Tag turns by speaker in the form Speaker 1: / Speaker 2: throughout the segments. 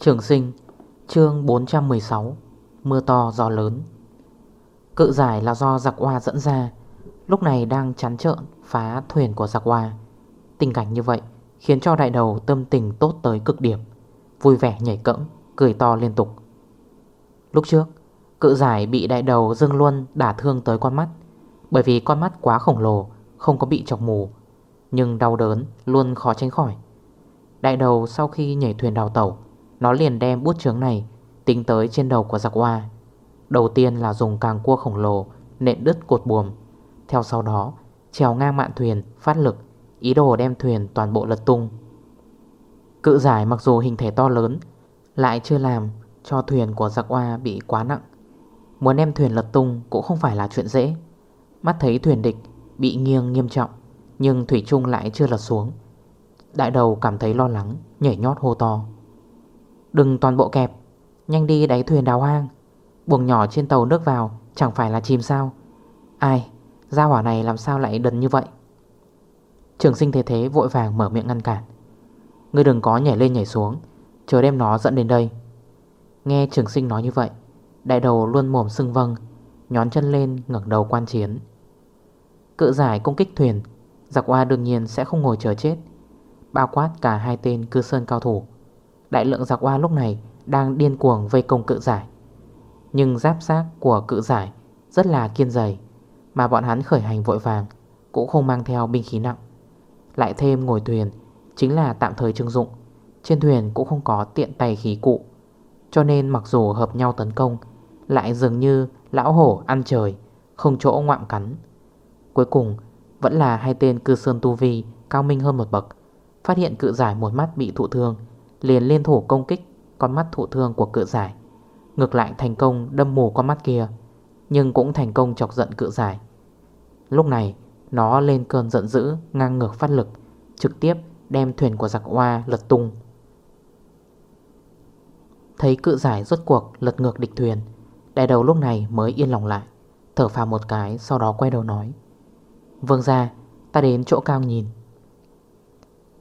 Speaker 1: Trường sinh, chương 416 Mưa to, gió lớn. Cự giải là do giặc hoa dẫn ra, Lúc này đang chán trợn phá thuyền của giặc hoa Tình cảnh như vậy Khiến cho đại đầu tâm tình tốt tới cực điểm, Vui vẻ nhảy cẫng, Cười to liên tục. Lúc trước, Cự giải bị đại đầu dưng luôn đả thương tới con mắt, Bởi vì con mắt quá khổng lồ, Không có bị chọc mù, Nhưng đau đớn luôn khó tránh khỏi. Đại đầu sau khi nhảy thuyền đào tẩu nó liền đem bút chướng này Tính tới trên đầu của giặc hoa Đầu tiên là dùng càng cua khổng lồ, Nện đứt cột buồm. Theo sau đó, trèo ngang mạn thuyền, Phát lực, Ý đồ đem thuyền toàn bộ lật tung. Cự giải mặc dù hình thể to lớn, Lại chưa làm cho thuyền của giặc hoa bị quá nặng. Muốn đem thuyền lật tung cũng không phải là chuyện dễ. Mắt thấy thuyền địch bị nghiêng nghiêm trọng, Nhưng Thủy Trung lại chưa lật xuống. Đại đầu cảm thấy lo lắng, Nhảy nhót hô to. Đừng toàn bộ kẹp. Nhanh đi đáy thuyền đào hang Buồng nhỏ trên tàu nước vào, Chẳng phải là chìm sao? Ai, Gia hỏa này làm sao lại đần như vậy? Trường sinh thế thế vội vàng mở miệng ngăn cản. Ngươi đừng có nhảy lên nhảy xuống, Chờ đem nó dẫn đến đây. Nghe trường sinh nói như vậy, Đại đầu luôn mồm sưng vâng Nhón chân lên ngẩng đầu quan chiến. Cự giải công kích thuyền, Giặc hoa đương nhiên sẽ không ngồi chờ chết. Bao quát cả hai tên cư sơn cao thủ. Đại lượng giặc hoa lúc này đang điên cuồng vây công cự giải. Nhưng giáp xác của cự giải rất là kiên dày, Mà bọn hắn khởi hành vội vàng, cũng không mang theo binh khí nặng. Lại thêm ngồi thuyền chính là tạm thời trưng dụng, Trên thuyền cũng không có tiện tay khí cụ. Cho nên mặc dù hợp nhau tấn công, Lại dường như lão hổ ăn trời, Không chỗ ngoạm cắn. Cuối cùng, vẫn là hai tên cư sơn tu vi cao minh hơn một bậc, Phát hiện cự giải một mắt bị thụ thương Liền liên thủ công kích con mắt thụ thương của cự giải. Ngược lại thành công đâm mù con mắt kia, Nhưng cũng thành công chọc giận cự giải. Lúc này, nó lên cơn giận dữ, ngang ngược phát lực, Trực tiếp đem thuyền của giặc hoa lật tung. Thấy cự giải rốt cuộc lật ngược địch thuyền, Đại đầu lúc này mới yên lòng lại, Thở phào một cái, sau đó quay đầu nói. Vương ra ta đến chỗ cao nhìn.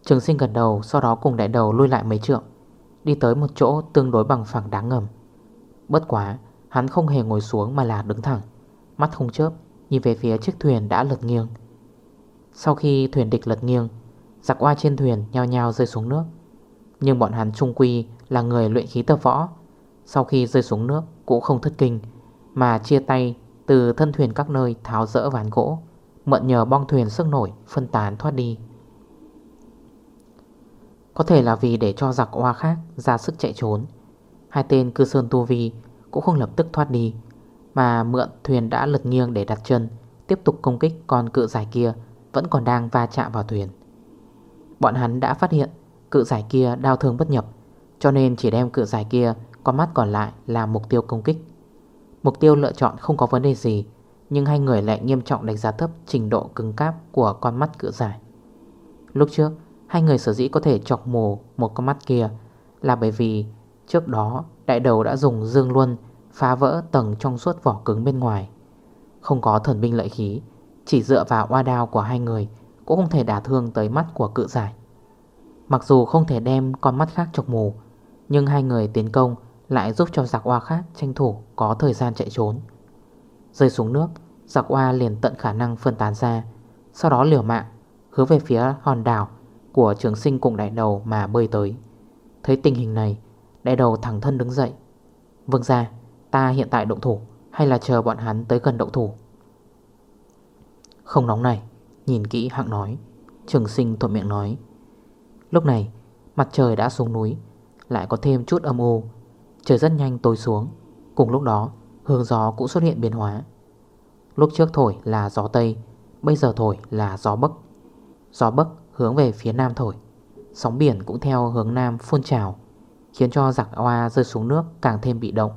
Speaker 1: Trường sinh gần đầu, Sau đó cùng đại đầu lui lại mấy trượng, Đi tới một chỗ tương đối bằng phẳng đáng ngầm. Bất quá, Hắn không hề ngồi xuống mà là đứng thẳng, Mắt không chớp, Nhìn về phía chiếc thuyền đã lật nghiêng. Sau khi thuyền địch lật nghiêng, Giặc oa trên thuyền nhao nhao rơi xuống nước. Nhưng bọn hắn trung quy Là người luyện khí tập võ, Sau khi rơi xuống nước cũng không thất kinh, Mà chia tay từ thân thuyền các nơi Tháo rỡ ván gỗ, Mượn nhờ bong thuyền sức nổi Phân tán thoát đi có thể là vì để cho giặc hoa khác ra sức chạy trốn. Hai tên cư sơn tu vi cũng không lập tức thoát đi, Mà mượn thuyền đã lật nghiêng để đặt chân, Tiếp tục công kích con cự giải kia Vẫn còn đang va chạm vào thuyền. Bọn hắn đã phát hiện Cự giải kia đau thương bất nhập, Cho nên chỉ đem cự giải kia Con mắt còn lại là mục tiêu công kích. Mục tiêu lựa chọn không có vấn đề gì, Nhưng hai người lại nghiêm trọng đánh giá thấp Trình độ cứng cáp của con mắt cự giải. Lúc trước Hai người sở dĩ có thể chọc mù một con mắt kia Là bởi vì trước đó đại đầu đã dùng dương luân Phá vỡ tầng trong suốt vỏ cứng bên ngoài. Không có thần binh lợi khí, Chỉ dựa vào oa đao của hai người Cũng không thể đả thương tới mắt của cự giải. Mặc dù không thể đem con mắt khác chọc mù, Nhưng hai người tiến công Lại giúp cho giặc oa khác tranh thủ Có thời gian chạy trốn. Rơi xuống nước, Giặc oa liền tận khả năng phân tán ra, Sau đó liều mạng Hướng về phía hòn đảo của trường sinh cùng đại đầu mà bơi tới. Thấy tình hình này, Đại đầu thẳng thân đứng dậy. Vâng ra ta hiện tại động thủ, Hay là chờ bọn hắn tới gần động thủ? Không nóng này, Nhìn kỹ hạng nói, Trường sinh thuận miệng nói. Lúc này, mặt trời đã xuống núi, Lại có thêm chút âm u. Trời rất nhanh tối xuống, Cùng lúc đó hướng gió cũng xuất hiện biến hóa. Lúc trước thổi là gió Tây, Bây giờ thổi là gió Bắc. Gió Bắc hướng về phía nam thổi. Sóng biển cũng theo hướng nam phun trào, Khiến cho giặc hoa rơi xuống nước càng thêm bị động.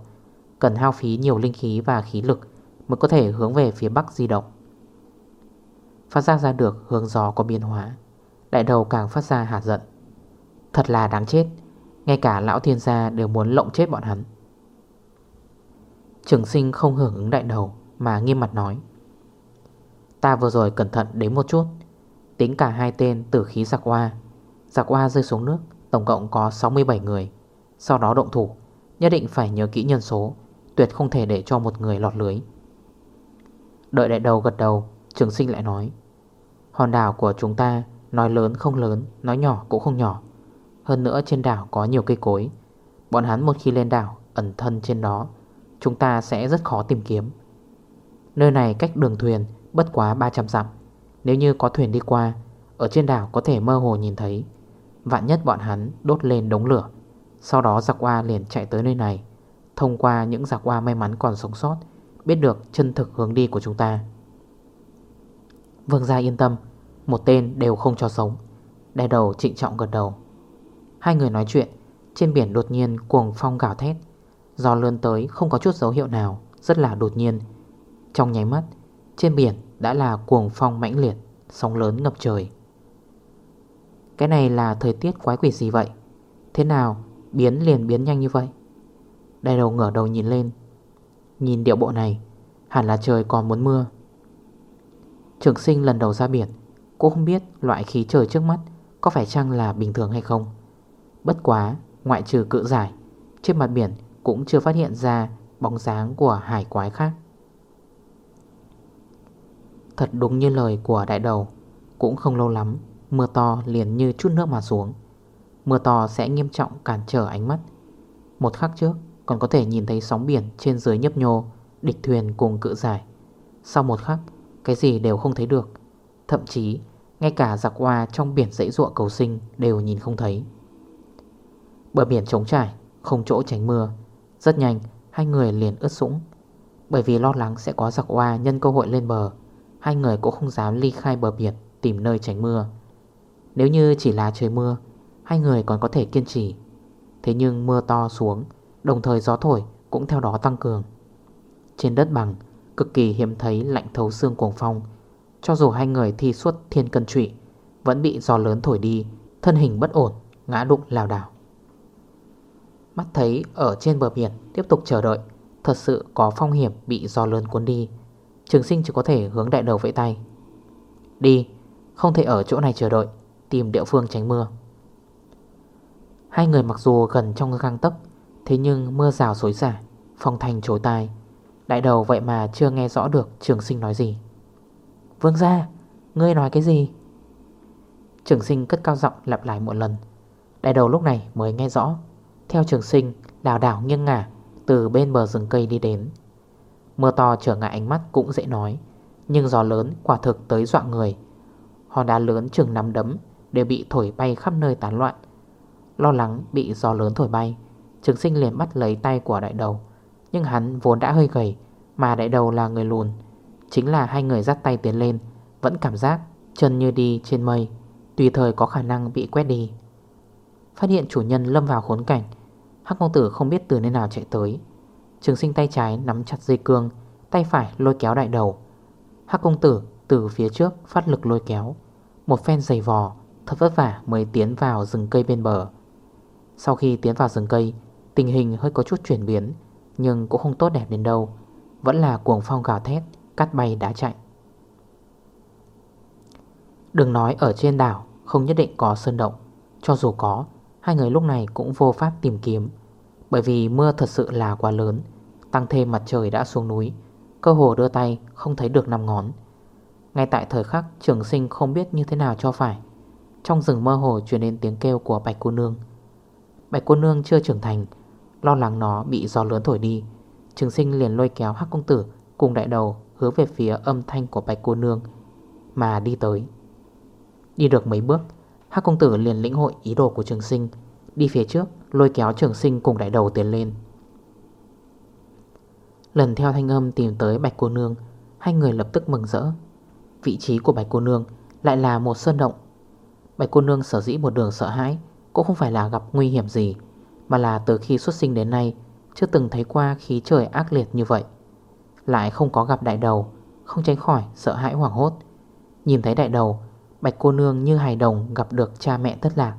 Speaker 1: Cần hao phí nhiều linh khí và khí lực Mới có thể hướng về phía bắc di động. Phát giác ra được hướng gió có biến hóa, Đại đầu càng phát ra hạt giận. Thật là đáng chết, Ngay cả lão thiên gia đều muốn lộng chết bọn hắn. Trường sinh không hưởng ứng đại đầu Mà nghiêm mặt nói, Ta vừa rồi cẩn thận đến một chút Tính cả hai tên tử khí giặc hoa Giặc hoa rơi xuống nước, Tổng cộng có 67 người. Sau đó động thủ, Nhất định phải nhớ kỹ nhân số, Tuyệt không thể để cho một người lọt lưới. Đợi đại đầu gật đầu, Trường sinh lại nói, Hòn đảo của chúng ta Nói lớn không lớn, Nói nhỏ cũng không nhỏ. Hơn nữa trên đảo có nhiều cây cối. Bọn hắn một khi lên đảo, Ẩn thân trên đó, Chúng ta sẽ rất khó tìm kiếm. Nơi này cách đường thuyền bất quá 300 dặm. Nếu như có thuyền đi qua, Ở trên đảo có thể mơ hồ nhìn thấy. Vạn nhất bọn hắn đốt lên đống lửa, Sau đó giặc hoa liền chạy tới nơi này. Thông qua những giặc hoa may mắn còn sống sót, Biết được chân thực hướng đi của chúng ta. Vương gia yên tâm, Một tên đều không cho sống. Đe đầu trịnh trọng gật đầu. Hai người nói chuyện, Trên biển đột nhiên cuồng phong gào thét. Gió lươn tới không có chút dấu hiệu nào, Rất là đột nhiên. Trong nháy mắt trên biển đã là cuồng phong mãnh liệt, Sóng lớn ngập trời. Cái này là thời tiết quái quỷ gì vậy? Thế nào biến liền biến nhanh như vậy? Đại đầu ngửa đầu nhìn lên. Nhìn điệu bộ này, Hẳn là trời còn muốn mưa. Trường sinh lần đầu ra biển Cô không biết loại khí trời trước mắt Có phải chăng là bình thường hay không. Bất quá, ngoại trừ cự giải, Trên mặt biển cũng chưa phát hiện ra Bóng dáng của hải quái khác. Thật đúng như lời của đại đầu. Cũng không lâu lắm, Mưa to liền như chút nước mà xuống. Mưa to sẽ nghiêm trọng cản trở ánh mắt. Một khắc trước, Còn có thể nhìn thấy sóng biển trên dưới nhấp nhô, Địch thuyền cùng cự giải. Sau một khắc, Cái gì đều không thấy được. Thậm chí, ngay cả giặc hoa trong biển dãy ruộng cầu sinh Đều nhìn không thấy. Bờ biển trống trải, Không chỗ tránh mưa. Rất nhanh, hai người liền ướt sũng. Bởi vì lo lắng sẽ có giặc hoa nhân cơ hội lên bờ Hai người cũng không dám ly khai bờ biển, Tìm nơi tránh mưa. Nếu như chỉ là trời mưa, Hai người còn có thể kiên trì. Thế nhưng mưa to xuống, Đồng thời gió thổi cũng theo đó tăng cường. Trên đất bằng, Cực kỳ hiếm thấy lạnh thấu xương cuồng phong. Cho dù hai người thi suốt thiên cân trụy, Vẫn bị gió lớn thổi đi, Thân hình bất ổn, Ngã đụng lào đảo. Mắt thấy ở trên bờ biển Tiếp tục chờ đợi, Thật sự có phong hiểm bị gió lớn cuốn đi. Trường sinh chỉ có thể hướng đại đầu vẫy tay. Đi, Không thể ở chỗ này chờ đợi, Tìm địa phương tránh mưa. Hai người mặc dù gần trong găng tấc, Thế nhưng mưa rào xối xả, Phong thành chối tai. Đại đầu vậy mà chưa nghe rõ được trường sinh nói gì. Vương ra Ngươi nói cái gì? Trường sinh cất cao giọng lặp lại một lần. Đại đầu lúc này mới nghe rõ, Theo trường sinh đào đảo nghiêng ngả Từ bên bờ rừng cây đi đến. Mưa to trở ngại ánh mắt cũng dễ nói, Nhưng gió lớn quả thực tới dọa người. Hòn đá lớn chừng nắm đấm Đều bị thổi bay khắp nơi tán loạn. Lo lắng bị gió lớn thổi bay, Trường sinh liền bắt lấy tay của đại đầu, Nhưng hắn vốn đã hơi gầy, Mà đại đầu là người lùn. Chính là hai người dắt tay tiến lên, Vẫn cảm giác chân như đi trên mây, Tùy thời có khả năng bị quét đi. Phát hiện chủ nhân lâm vào khốn cảnh, Hắc công tử không biết từ nơi nào chạy tới. Trường sinh tay trái nắm chặt dây cương, Tay phải lôi kéo đại đầu. Hắc công tử từ phía trước phát lực lôi kéo. Một phen giày vò, Thật vất vả mới tiến vào rừng cây bên bờ. Sau khi tiến vào rừng cây, Tình hình hơi có chút chuyển biến, Nhưng cũng không tốt đẹp đến đâu. Vẫn là cuồng phong gào thét Cắt bay đá chạy. Đừng nói ở trên đảo, Không nhất định có sơn động. Cho dù có, Hai người lúc này cũng vô pháp tìm kiếm. Bởi vì mưa thật sự là quá lớn Tăng thêm mặt trời đã xuống núi. Cơ hồ đưa tay, không thấy được 5 ngón. Ngay tại thời khắc, trường sinh không biết như thế nào cho phải. Trong rừng mơ hồ truyền đến tiếng kêu của bạch cô nương. Bạch cô nương chưa trưởng thành, Lo lắng nó bị gió lớn thổi đi. Trường sinh liền lôi kéo hắc công tử Cùng đại đầu hướng về phía âm thanh của bạch cô nương Mà đi tới. Đi được mấy bước, Hắc công tử liền lĩnh hội ý đồ của trường sinh, Đi phía trước, lôi kéo trường sinh cùng đại đầu tiến lên. Lần theo thanh âm tìm tới bạch cô nương, Hai người lập tức mừng rỡ. Vị trí của bạch cô nương Lại là một sơn động. Bạch cô nương sở dĩ một đường sợ hãi Cũng không phải là gặp nguy hiểm gì, Mà là từ khi xuất sinh đến nay Chưa từng thấy qua khí trời ác liệt như vậy. Lại không có gặp đại đầu, Không tránh khỏi sợ hãi hoảng hốt. Nhìn thấy đại đầu, Bạch cô nương như hài đồng gặp được cha mẹ thất lạc,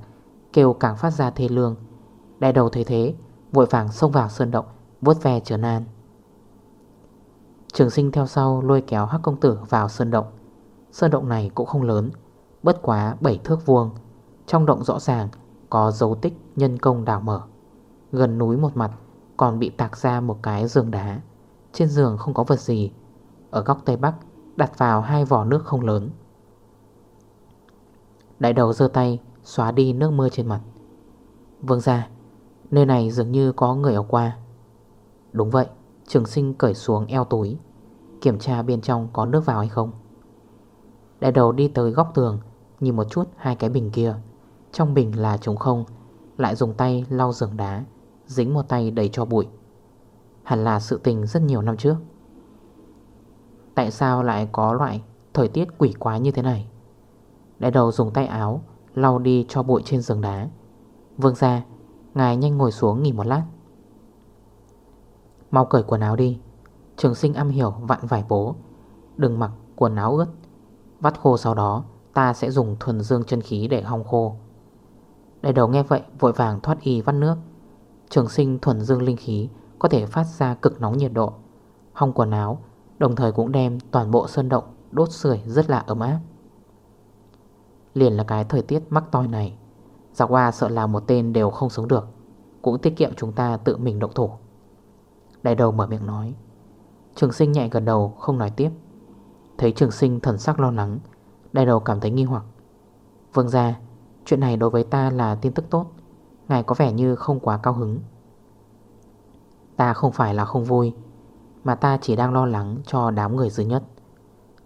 Speaker 1: Kêu càng phát ra thê lương. Đại đầu thấy thế, Vội vàng xông vào sơn động Vốt ve trở nan Trường sinh theo sau lôi kéo hắc công tử vào sơn động. Sơn động này cũng không lớn, Bất quá 7 thước vuông. Trong động rõ ràng có dấu tích nhân công đào mở. Gần núi một mặt còn bị tạc ra một cái giường đá. Trên giường không có vật gì. Ở góc tây bắc, đặt vào hai vỏ nước không lớn. Đại đầu dơ tay, xóa đi nước mưa trên mặt. Vâng ra Nơi này dường như có người ở qua. Đúng vậy. Trường sinh cởi xuống eo túi, Kiểm tra bên trong có nước vào hay không. Đại đầu đi tới góc tường, Nhìn một chút hai cái bình kia. Trong bình là trống không, Lại dùng tay lau giường đá, Dính một tay đầy cho bụi. Hẳn là sự tình rất nhiều năm trước. Tại sao lại có loại Thời tiết quỷ quá như thế này? Đại đầu dùng tay áo, Lau đi cho bụi trên giường đá. Vương ra Ngài nhanh ngồi xuống nghỉ một lát. Mau cởi quần áo đi. Trường sinh âm hiểu vặn vải bố. Đừng mặc quần áo ướt. Vắt khô sau đó, Ta sẽ dùng thuần dương chân khí để hong khô. Đại đầu nghe vậy, Vội vàng thoát y vắt nước. Trường sinh thuần dương linh khí Có thể phát ra cực nóng nhiệt độ. Hong quần áo, Đồng thời cũng đem toàn bộ sơn động Đốt sưởi rất là ấm áp. Liền là cái thời tiết mắc toi này, Giặc hoa sợ là một tên đều không sống được, Cũng tiết kiệm chúng ta tự mình động thủ. Đại đầu mở miệng nói. Trường sinh nhẹ gần đầu, không nói tiếp. Thấy trường sinh thần sắc lo lắng, Đại đầu cảm thấy nghi hoặc. Vâng ra Chuyện này đối với ta là tin tức tốt. Ngài có vẻ như không quá cao hứng. Ta không phải là không vui, Mà ta chỉ đang lo lắng cho đám người dưới nhất.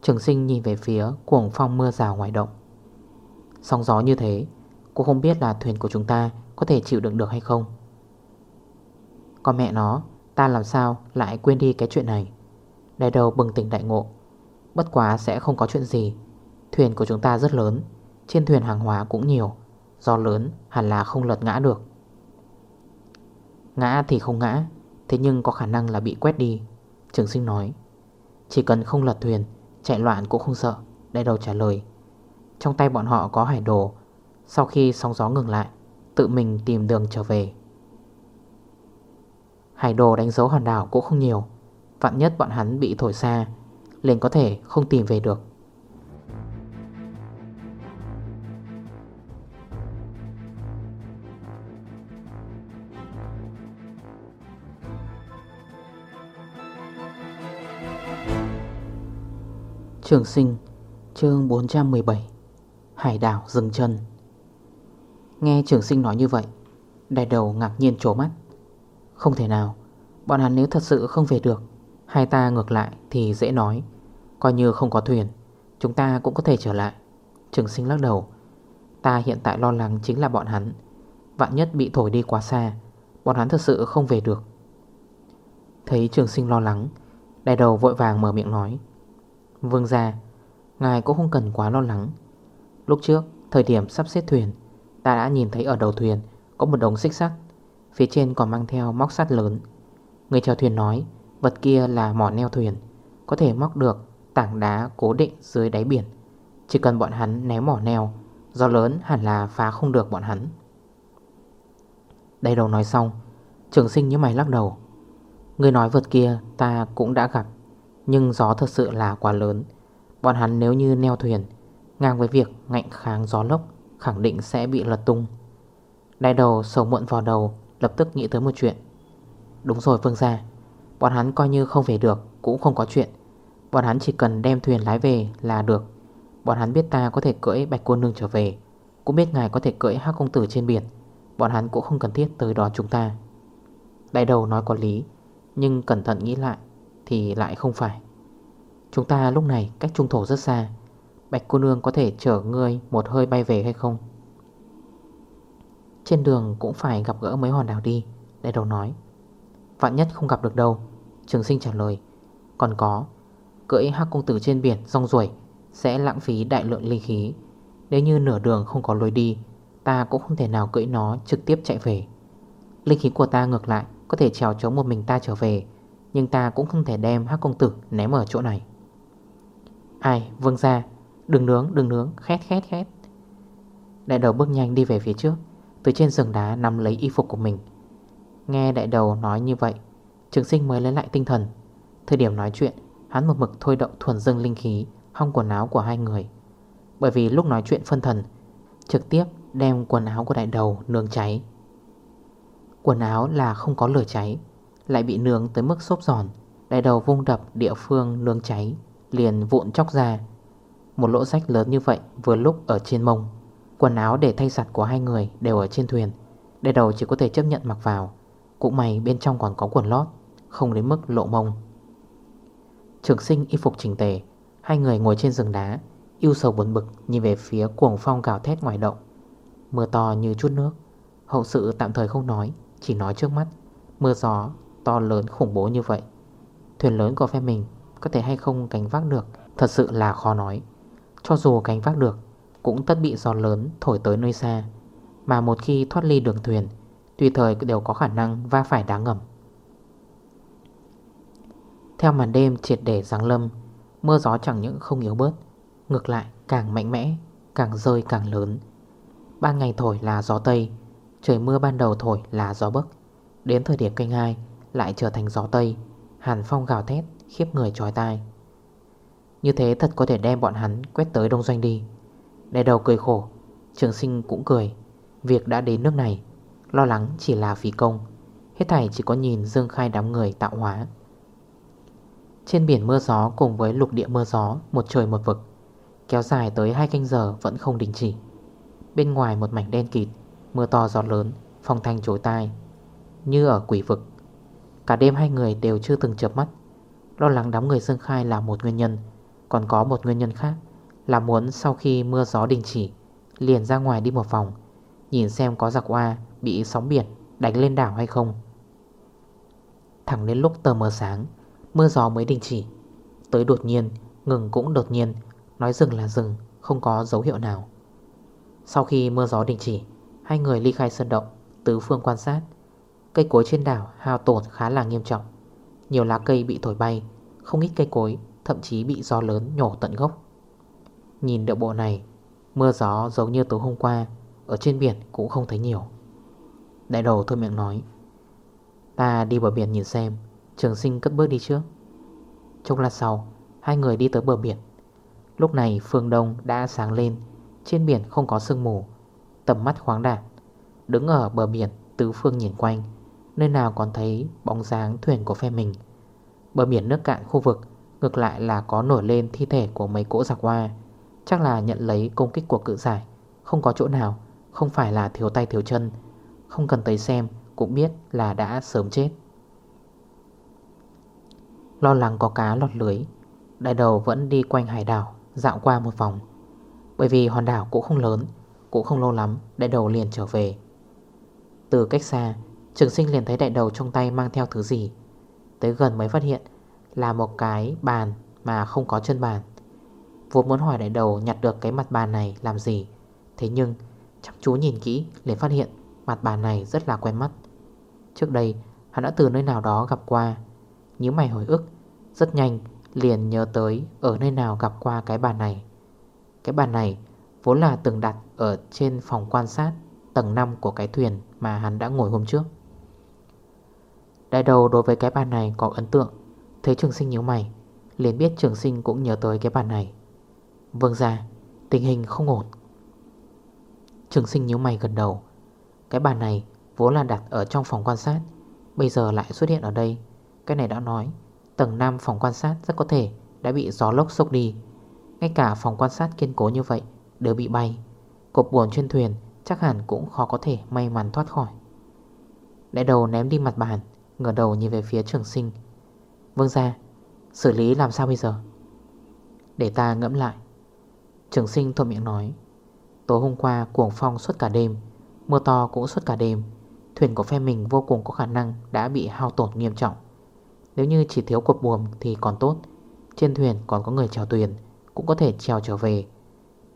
Speaker 1: Trường sinh nhìn về phía cuồng phong mưa rào ngoài động. Sóng gió như thế, Cô không biết là thuyền của chúng ta Có thể chịu đựng được hay không. Con mẹ nó Ta làm sao lại quên đi cái chuyện này? Đại đầu bừng tỉnh đại ngộ. Bất quá sẽ không có chuyện gì. Thuyền của chúng ta rất lớn, Trên thuyền hàng hóa cũng nhiều, Do lớn hẳn là không lật ngã được. Ngã thì không ngã, Thế nhưng có khả năng là bị quét đi, Trường sinh nói. Chỉ cần không lật thuyền, Chạy loạn cũng không sợ, Đại đầu trả lời. Trong tay bọn họ có hải đồ, Sau khi sóng gió ngừng lại, Tự mình tìm đường trở về. Hải đồ đánh dấu hòn đảo cũng không nhiều. Vạn nhất bọn hắn bị thổi xa, liền có thể không tìm về được. Trường sinh, chương 417 Hải đảo dừng chân. Nghe trường sinh nói như vậy, Đại đầu ngạc nhiên trố mắt. Không thể nào, Bọn hắn nếu thật sự không về được, Hai ta ngược lại thì dễ nói. Coi như không có thuyền, Chúng ta cũng có thể trở lại. Trường sinh lắc đầu. Ta hiện tại lo lắng chính là bọn hắn. Vạn nhất bị thổi đi quá xa, Bọn hắn thật sự không về được. Thấy trường sinh lo lắng, Đại đầu vội vàng mở miệng nói. Vương ra Ngài cũng không cần quá lo lắng. Lúc trước, thời điểm sắp xếp thuyền, Ta đã nhìn thấy ở đầu thuyền Có một đống xích sắt. Phía trên còn mang theo móc sắt lớn. Người chèo thuyền nói, Vật kia là mỏ neo thuyền, Có thể móc được tảng đá cố định dưới đáy biển. Chỉ cần bọn hắn ném mỏ neo Do lớn hẳn là phá không được bọn hắn. Đây đầu nói xong, Trường sinh như mày lắc đầu. Người nói vật kia ta cũng đã gặp, Nhưng gió thật sự là quá lớn. Bọn hắn nếu như neo thuyền, Ngang với việc ngạnh kháng gió lốc, Khẳng định sẽ bị lật tung. Đại đầu sầu muộn vào đầu Lập tức nghĩ tới một chuyện. Đúng rồi, Phương Gia. Bọn hắn coi như không về được, Cũng không có chuyện. Bọn hắn chỉ cần đem thuyền lái về là được. Bọn hắn biết ta có thể cưỡi bạch cô nương trở về, Cũng biết ngài có thể cưỡi hắc công tử trên biển. Bọn hắn cũng không cần thiết tới đó chúng ta. Đại đầu nói có lý, Nhưng cẩn thận nghĩ lại Thì lại không phải. Chúng ta lúc này cách trung thổ rất xa. Bạch cô nương có thể chở ngươi một hơi bay về hay không? Trên đường cũng phải gặp gỡ mấy hòn đảo đi, Đại đầu nói. Vạn nhất không gặp được đâu, Trường sinh trả lời. Còn có, Cưỡi hắc công tử trên biển rong ruổi Sẽ lãng phí đại lượng linh khí. Nếu như nửa đường không có lối đi, Ta cũng không thể nào cưỡi nó trực tiếp chạy về. Linh khí của ta ngược lại, Có thể trèo chống một mình ta trở về, Nhưng ta cũng không thể đem hắc công tử ném ở chỗ này. Ai vâng ra Đừng nướng đừng nướng, khét khét khét. Đại đầu bước nhanh đi về phía trước. Từ trên rừng đá nằm lấy y phục của mình. Nghe đại đầu nói như vậy, Trường sinh mới lấy lại tinh thần. Thời điểm nói chuyện, Hắn một mực thôi động thuần dâng linh khí, Hong quần áo của hai người. Bởi vì lúc nói chuyện phân thần, Trực tiếp đem quần áo của đại đầu nướng cháy. Quần áo là không có lửa cháy, Lại bị nướng tới mức xốp giòn. Đại đầu vung đập địa phương nướng cháy, Liền vụn chóc ra. Một lỗ rách lớn như vậy vừa lúc ở trên mông. Quần áo để thay giặt của hai người đều ở trên thuyền. Để đầu chỉ có thể chấp nhận mặc vào. Cũng may bên trong còn có quần lót, Không đến mức lộ mông. Trường sinh y phục chỉnh tề, Hai người ngồi trên rừng đá Yêu sầu buồn bực nhìn về phía cuồng phong gào thét ngoài động. Mưa to như chút nước, Hậu sự tạm thời không nói, Chỉ nói trước mắt. Mưa gió to lớn khủng bố như vậy. Thuyền lớn của phe mình Có thể hay không cánh vác được, Thật sự là khó nói. Cho dù cánh vác được cũng tất bị gió lớn thổi tới nơi xa. Mà một khi thoát ly đường thuyền, Tùy thời đều có khả năng va phải đá ngầm. Theo màn đêm triệt để giáng lâm, Mưa gió chẳng những không yếu bớt, Ngược lại càng mạnh mẽ, Càng rơi càng lớn. Ban ngày thổi là gió Tây, Trời mưa ban đầu thổi là gió Bắc. Đến thời điểm canh 2 lại trở thành gió Tây, Hàn phong gào thét, khiếp người trói tai. Như thế thật có thể đem bọn hắn quét tới đông doanh đi. Đại đầu cười khổ. Trường sinh cũng cười. Việc đã đến nước này. Lo lắng chỉ là phí công. Hết thảy chỉ có nhìn dương khai đám người tạo hóa. Trên biển mưa gió cùng với lục địa mưa gió, Một trời một vực. Kéo dài tới 2 canh giờ vẫn không đình chỉ. Bên ngoài một mảnh đen kịt, Mưa to gió lớn, Phong thanh trối tai. Như ở quỷ vực. Cả đêm hai người đều chưa từng chợp mắt. Lo lắng đám người Dương Khai là một nguyên nhân, Còn có một nguyên nhân khác. Là muốn sau khi mưa gió đình chỉ Liền ra ngoài đi một vòng Nhìn xem có giặc hoa bị sóng biển Đánh lên đảo hay không. Thẳng đến lúc tờ mờ sáng Mưa gió mới đình chỉ Tới đột nhiên, ngừng cũng đột nhiên Nói dừng là dừng, không có dấu hiệu nào. Sau khi mưa gió đình chỉ Hai người ly khai sân động Tứ phương quan sát. Cây cối trên đảo hao tổn khá là nghiêm trọng Nhiều lá cây bị thổi bay Không ít cây cối thậm chí bị gió lớn nhổ tận gốc. Nhìn điệu bộ này, Mưa gió giống như tối hôm qua, Ở trên biển cũng không thấy nhiều. Đại đầu thôi miệng nói, Ta đi bờ biển nhìn xem, Trường sinh cất bước đi trước. Trong lát sau, Hai người đi tới bờ biển. Lúc này phương đông đã sáng lên, Trên biển không có sương mù, Tầm mắt khoáng đạt. Đứng ở bờ biển, tứ phương nhìn quanh, Nơi nào còn thấy bóng dáng thuyền của phe mình. Bờ biển nước cạn khu vực, Ngược lại là có nổi lên thi thể của mấy cỗ giặc hoa. Chắc là nhận lấy công kích của cự giải. Không có chỗ nào, Không phải là thiếu tay thiếu chân. Không cần tới xem, cũng biết là đã sớm chết. Lo lắng có cá lọt lưới, Đại đầu vẫn đi quanh hải đảo, Dạo qua một vòng. Bởi vì hòn đảo cũng không lớn, Cũng không lâu lắm, đại đầu liền trở về. Từ cách xa, Trường sinh liền thấy đại đầu trong tay mang theo thứ gì. Tới gần mới phát hiện Là một cái bàn mà không có chân bàn. Vốn muốn hỏi đại đầu nhặt được cái mặt bàn này làm gì. Thế nhưng, chăm chú nhìn kỹ liền phát hiện Mặt bàn này rất là quen mắt. Trước đây, hắn đã từ nơi nào đó gặp qua. Nhớ mày hồi ức Rất nhanh liền nhớ tới Ở nơi nào gặp qua cái bàn này. Cái bàn này vốn là từng đặt Ở trên phòng quan sát Tầng 5 của cái thuyền mà hắn đã ngồi hôm trước. Đại đầu đối với cái bàn này có ấn tượng. Thấy trường sinh nhớ mày, liền biết trường sinh cũng nhớ tới cái bàn này vương ra Tình hình không ổn. Trường sinh nhíu mày gần đầu. Cái bàn này vốn là đặt ở trong phòng quan sát, Bây giờ lại xuất hiện ở đây. Cái này đã nói, Tầng 5 phòng quan sát rất có thể Đã bị gió lốc sốc đi. Ngay cả phòng quan sát kiên cố như vậy Đều bị bay. Cột buồn trên thuyền chắc hẳn cũng khó có thể may mắn thoát khỏi. Đại đầu ném đi mặt bàn, Ngửa đầu nhìn về phía trường sinh. Vương ra Xử lý làm sao bây giờ? Để ta ngẫm lại. Trường sinh thuận miệng nói, Tối hôm qua cuồng phong suốt cả đêm, Mưa to cũng suốt cả đêm, Thuyền của phe mình vô cùng có khả năng Đã bị hao tổn nghiêm trọng. Nếu như chỉ thiếu cột buồm thì còn tốt, Trên thuyền còn có người chèo thuyền Cũng có thể chèo trở về.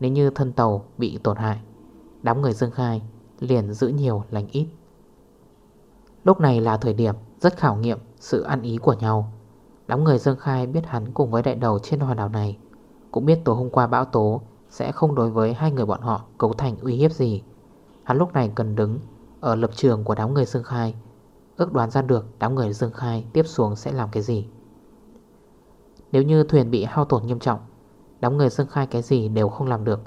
Speaker 1: Nếu như thân tàu bị tổn hại, Đám người Dương Khai liền giữ nhiều lành ít. Lúc này là thời điểm rất khảo nghiệm sự ăn ý của nhau. Đám người Dương Khai biết hắn cùng với đại đầu trên hòn đảo này cũng biết tối hôm qua bão tố Sẽ không đối với hai người bọn họ cấu thành uy hiếp gì. Hắn lúc này cần đứng Ở lập trường của đám người Dương Khai, Ước đoán ra được đám người Dương Khai Tiếp xuống sẽ làm cái gì. Nếu như thuyền bị hao tổn nghiêm trọng, Đám người Dương Khai cái gì đều không làm được.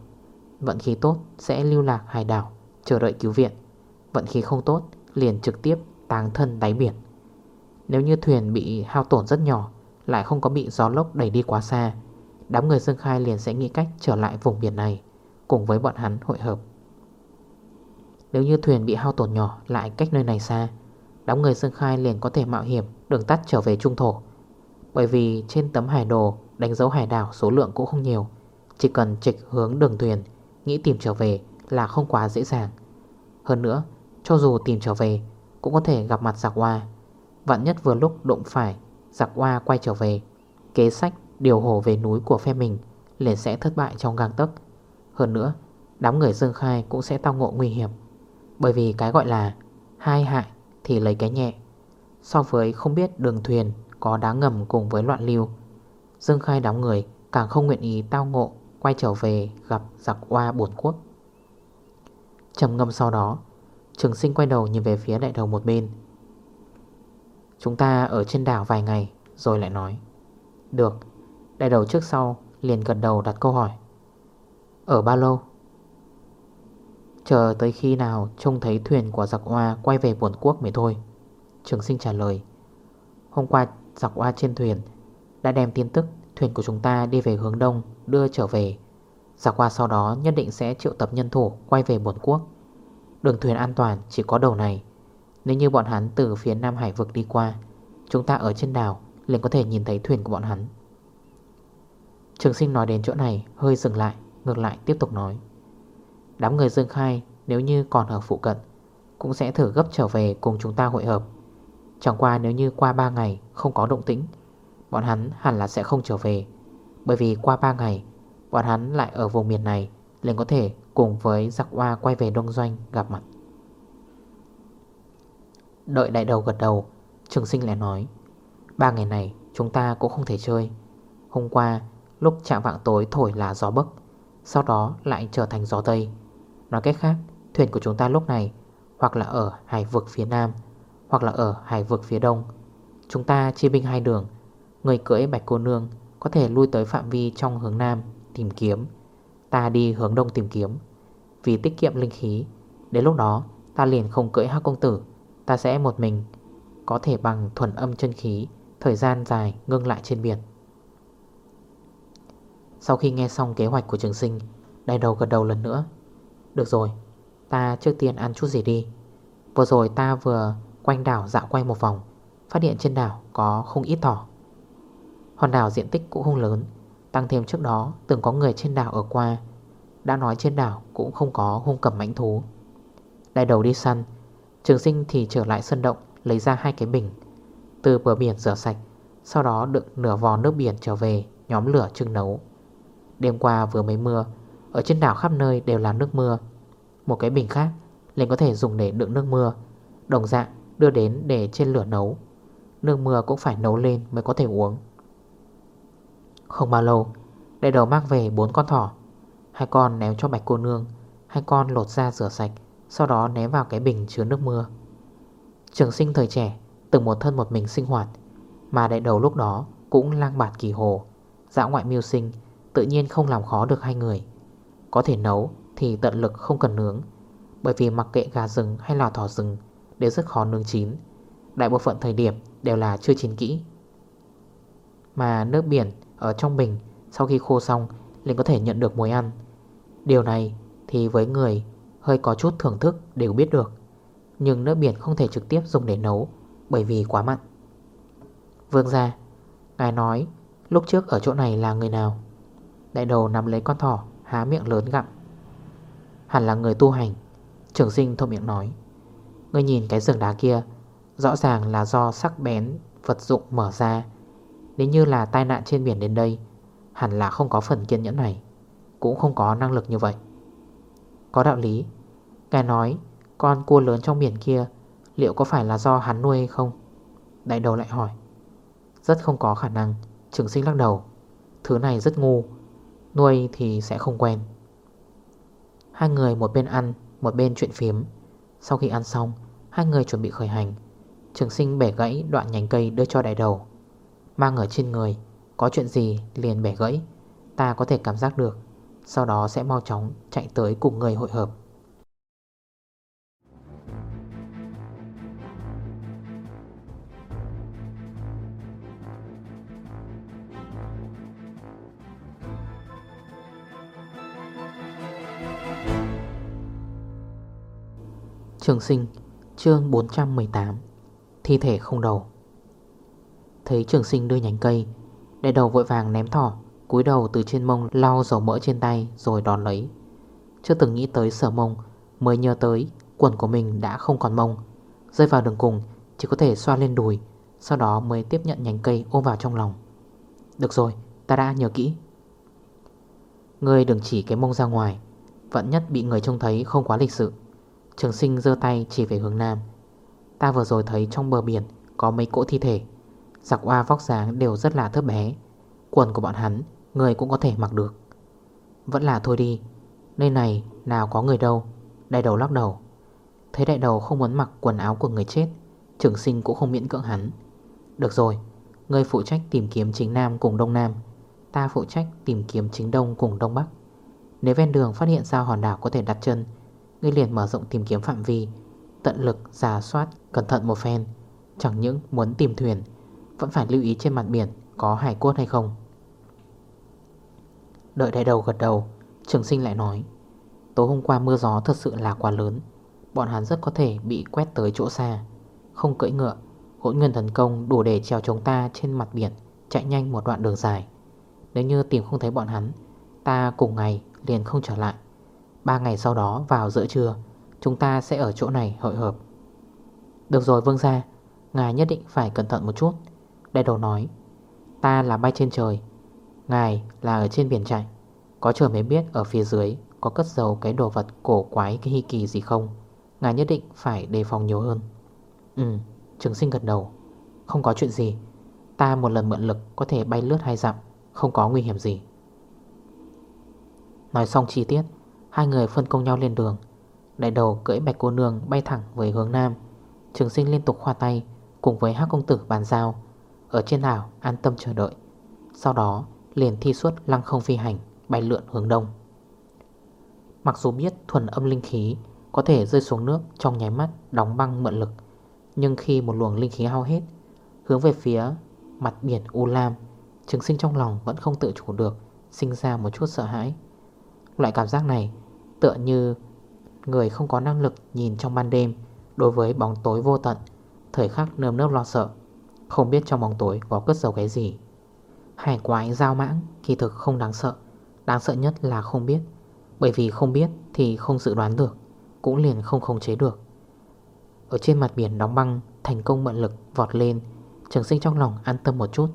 Speaker 1: Vận khí tốt sẽ lưu lạc hải đảo, Chờ đợi cứu viện. Vận khí không tốt, liền trực tiếp tàng thân đáy biển. Nếu như thuyền bị hao tổn rất nhỏ, Lại không có bị gió lốc đẩy đi quá xa Đám người Dương Khai liền sẽ nghĩ cách trở lại vùng biển này, Cùng với bọn hắn hội hợp. Nếu như thuyền bị hao tổn nhỏ lại cách nơi này xa, Đám người Dương Khai liền có thể mạo hiểm, đường tắt trở về trung thổ. Bởi vì trên tấm hải đồ đánh dấu hải đảo số lượng cũng không nhiều, Chỉ cần trịch hướng đường thuyền, Nghĩ tìm trở về là không quá dễ dàng. Hơn nữa, Cho dù tìm trở về, Cũng có thể gặp mặt giặc hoa Vạn nhất vừa lúc đụng phải, Giặc hoa quay trở về, Kế sách điều hồ về núi của phe mình liền sẽ thất bại trong gang tấc. Hơn nữa, Đám người dương khai cũng sẽ tao ngộ nguy hiểm, Bởi vì cái gọi là Hai hại thì lấy cái nhẹ. So với không biết đường thuyền Có đá ngầm cùng với loạn lưu, Dương khai đám người càng không nguyện ý tao ngộ Quay trở về gặp giặc oa buồn quốc. Trầm ngâm sau đó, Trường sinh quay đầu nhìn về phía đại đầu một bên. Chúng ta ở trên đảo vài ngày Rồi lại nói, Được Đại đầu trước sau liền gần đầu đặt câu hỏi. Ở ba lô. Chờ tới khi nào Trông thấy thuyền của giặc hoa Quay về buồn quốc mới thôi. Trường sinh trả lời. Hôm qua, giặc hoa trên thuyền Đã đem tin tức thuyền của chúng ta đi về hướng đông Đưa trở về. Giặc hoa sau đó nhất định sẽ triệu tập nhân thủ Quay về buồn quốc. Đường thuyền an toàn chỉ có đầu này. Nếu như bọn hắn từ phía Nam Hải vực đi qua, Chúng ta ở trên đảo liền có thể nhìn thấy thuyền của bọn hắn. Trường sinh nói đến chỗ này, Hơi dừng lại, Ngược lại tiếp tục nói. Đám người Dương Khai, nếu như còn ở phụ cận, Cũng sẽ thử gấp trở về cùng chúng ta hội hợp. Chẳng qua nếu như qua 3 ngày Không có động tĩnh, Bọn hắn hẳn là sẽ không trở về. Bởi vì qua 3 ngày, Bọn hắn lại ở vùng miền này, liền có thể cùng với giặc hoa quay về đông doanh gặp mặt. Đợi đại đầu gật đầu, Trường sinh lại nói, Ba ngày này chúng ta cũng không thể chơi. Hôm qua lúc chạm vạng tối thổi là gió bấc, Sau đó lại trở thành gió tây. Nói cách khác, Thuyền của chúng ta lúc này Hoặc là ở hải vực phía nam, Hoặc là ở hải vực phía đông. Chúng ta chia binh hai đường, Người cưỡi bạch cô nương Có thể lui tới phạm vi trong hướng nam Tìm kiếm, Ta đi hướng đông tìm kiếm. Vì tiết kiệm linh khí, Đến lúc đó ta liền không cưỡi hắc công tử, Ta sẽ một mình, Có thể bằng thuần âm chân khí, Thời gian dài ngưng lại trên biển. Sau khi nghe xong kế hoạch của trường sinh Đại đầu gật đầu lần nữa. Được rồi, Ta trước tiên ăn chút gì đi. Vừa rồi ta vừa quanh đảo dạo quay một vòng, Phát hiện trên đảo có không ít thỏ. Hòn đảo diện tích cũng không lớn, Tăng thêm trước đó từng có người trên đảo ở qua. Đã nói trên đảo cũng không có hung cầm mãnh thú. Đại đầu đi săn, Trường sinh thì trở lại sân động, Lấy ra hai cái bình. Từ bờ biển rửa sạch, Sau đó đựng nửa vò nước biển trở về, Nhóm lửa trưng nấu. Đêm qua vừa mới mưa, Ở trên đảo khắp nơi đều là nước mưa. Một cái bình khác liền có thể dùng để đựng nước mưa, Đồng dạng đưa đến để trên lửa nấu. Nước mưa cũng phải nấu lên mới có thể uống. Không bao lâu, Đại đầu mang về bốn con thỏ. Hai con ném cho bạch cô nương, Hai con lột ra rửa sạch, Sau đó ném vào cái bình chứa nước mưa. Trường sinh thời trẻ, Từng một thân một mình sinh hoạt, Mà đại đầu lúc đó cũng lang bạt kỳ hồ, Dã ngoại miêu sinh Tự nhiên không làm khó được hai người. Có thể nấu thì tận lực không cần nướng, Bởi vì mặc kệ gà rừng hay là thỏ rừng Đều rất khó nướng chín. Đại bộ phận thời điểm đều là chưa chín kỹ. Mà nước biển ở trong bình Sau khi khô xong liền có thể nhận được mùi ăn. Điều này thì với người hơi có chút thưởng thức đều biết được, Nhưng nước biển không thể trực tiếp dùng để nấu Bởi vì quá mặn. Vương ra Ngài nói lúc trước ở chỗ này là người nào? Đại đầu nắm lấy con thỏ, Há miệng lớn gặm. Hẳn là người tu hành. Trường sinh thông miệng nói. Ngươi nhìn cái giường đá kia, Rõ ràng là do sắc bén vật dụng mở ra. Nếu như là tai nạn trên biển đến đây, Hẳn là không có phần kiên nhẫn này. Cũng không có năng lực như vậy. Có đạo lý. Ngài nói, con cua lớn trong biển kia, Liệu có phải là do hắn nuôi hay không? Đại đầu lại hỏi. Rất không có khả năng. Trường sinh lắc đầu. Thứ này rất ngu. Nuôi thì sẽ không quen. Hai người một bên ăn, Một bên chuyện phiếm. Sau khi ăn xong, Hai người chuẩn bị khởi hành. Trường sinh bẻ gãy đoạn nhánh cây đưa cho đại đầu. Mang ở trên người, Có chuyện gì liền bẻ gãy. Ta có thể cảm giác được, Sau đó sẽ mau chóng chạy tới cùng người hội hợp. Trường sinh, chương 418 Thi thể không đầu. Thấy trường sinh đưa nhánh cây, Đại đầu vội vàng ném thỏ, cúi đầu từ trên mông lau dầu mỡ trên tay Rồi đòn lấy. Chưa từng nghĩ tới sở mông, Mới nhớ tới quần của mình đã không còn mông. Rơi vào đường cùng, Chỉ có thể xoa lên đùi, Sau đó mới tiếp nhận nhánh cây ôm vào trong lòng. Được rồi, ta đã nhớ kỹ. Người đừng chỉ cái mông ra ngoài, Vẫn nhất bị người trông thấy không quá lịch sự. Trường sinh dơ tay chỉ về hướng nam. Ta vừa rồi thấy trong bờ biển Có mấy cỗ thi thể. Giặc hoa vóc dáng đều rất là thấp bé. Quần của bọn hắn, Người cũng có thể mặc được. Vẫn là thôi đi, Nơi này nào có người đâu. Đại đầu lắc đầu. Thấy đại đầu không muốn mặc quần áo của người chết, Trường sinh cũng không miễn cưỡng hắn. Được rồi, Người phụ trách tìm kiếm chính Nam cùng Đông Nam. Ta phụ trách tìm kiếm chính Đông cùng Đông Bắc. Nếu ven đường phát hiện ra hòn đảo có thể đặt chân Ngươi liền mở rộng tìm kiếm phạm vi, Tận lực giả soát, cẩn thận một phen. Chẳng những muốn tìm thuyền, Vẫn phải lưu ý trên mặt biển Có hải cốt hay không. Đợi đại đầu gật đầu, Trường sinh lại nói, Tối hôm qua mưa gió thật sự là quá lớn. Bọn hắn rất có thể bị quét tới chỗ xa. Không cưỡi ngựa, Hỗn nguyên thần công đủ để treo chúng ta trên mặt biển, Chạy nhanh một đoạn đường dài. Nếu như tìm không thấy bọn hắn, Ta cùng ngày liền không trở lại. Ba ngày sau đó vào giữa trưa, Chúng ta sẽ ở chỗ này hội hợp Được rồi, vương gia, Ngài nhất định phải cẩn thận một chút. Đại đầu nói, Ta là bay trên trời, Ngài là ở trên biển chạy. Có trời mới biết ở phía dưới Có cất giấu cái đồ vật cổ quái, cái hy kỳ gì không? Ngài nhất định phải đề phòng nhiều hơn. Ừ Trường sinh gật đầu. Không có chuyện gì. Ta một lần mượn lực có thể bay lướt hai dặm, Không có nguy hiểm gì. Nói xong chi tiết Hai người phân công nhau lên đường. Đại đầu cưỡi bạch cô nương bay thẳng về hướng nam. Trường sinh liên tục khoa tay, Cùng với hát công tử bàn giao. Ở trên đảo, an tâm chờ đợi. Sau đó, liền thi suốt lăng không phi hành, Bay lượn hướng đông. Mặc dù biết thuần âm linh khí Có thể rơi xuống nước trong nháy mắt Đóng băng mượn lực, Nhưng khi một luồng linh khí hao hết, Hướng về phía mặt biển U Lam, Trường sinh trong lòng vẫn không tự chủ được, Sinh ra một chút sợ hãi. Loại cảm giác này Tựa như người không có năng lực nhìn trong ban đêm Đối với bóng tối vô tận. Thời khắc nơm nớp lo sợ, Không biết trong bóng tối có cất dấu cái gì. Hải quái giao mãng Kỳ thực không đáng sợ Đáng sợ nhất là không biết. Bởi vì không biết thì không dự đoán được, Cũng liền không khống chế được. Ở trên mặt biển đóng băng, Thành công mượn lực vọt lên, Trường sinh trong lòng an tâm một chút.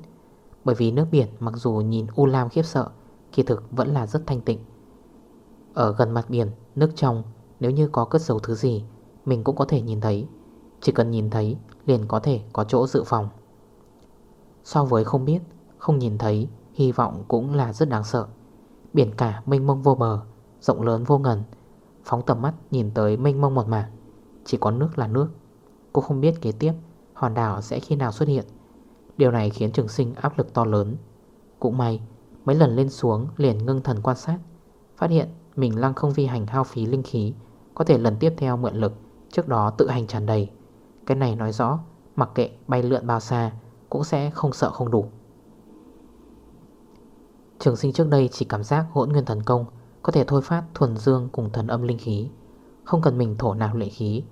Speaker 1: Bởi vì nước biển mặc dù nhìn u lam khiếp sợ, Kỳ thực vẫn là rất thanh tịnh ở gần mặt biển, nước trong. Nếu như có cất dấu thứ gì Mình cũng có thể nhìn thấy. Chỉ cần nhìn thấy liền có thể có chỗ dự phòng. So với không biết Không nhìn thấy Hy vọng cũng là rất đáng sợ. Biển cả mênh mông vô bờ Rộng lớn vô ngần. Phóng tầm mắt nhìn tới mênh mông một mảng. Chỉ có nước là nước. Cô không biết kế tiếp hòn đảo sẽ khi nào xuất hiện. Điều này khiến trường sinh áp lực to lớn. Cũng may Mấy lần lên xuống liền ngưng thần quan sát Phát hiện mình lăng không vi hành hao phí linh khí, Có thể lần tiếp theo mượn lực, Trước đó tự hành tràn đầy. Cái này nói rõ, Mặc kệ bay lượn bao xa, Cũng sẽ không sợ không đủ. Trường sinh trước đây chỉ cảm giác hỗn nguyên thần công, Có thể thôi phát thuần dương cùng thần âm linh khí. Không cần mình thổ nào lệ khí.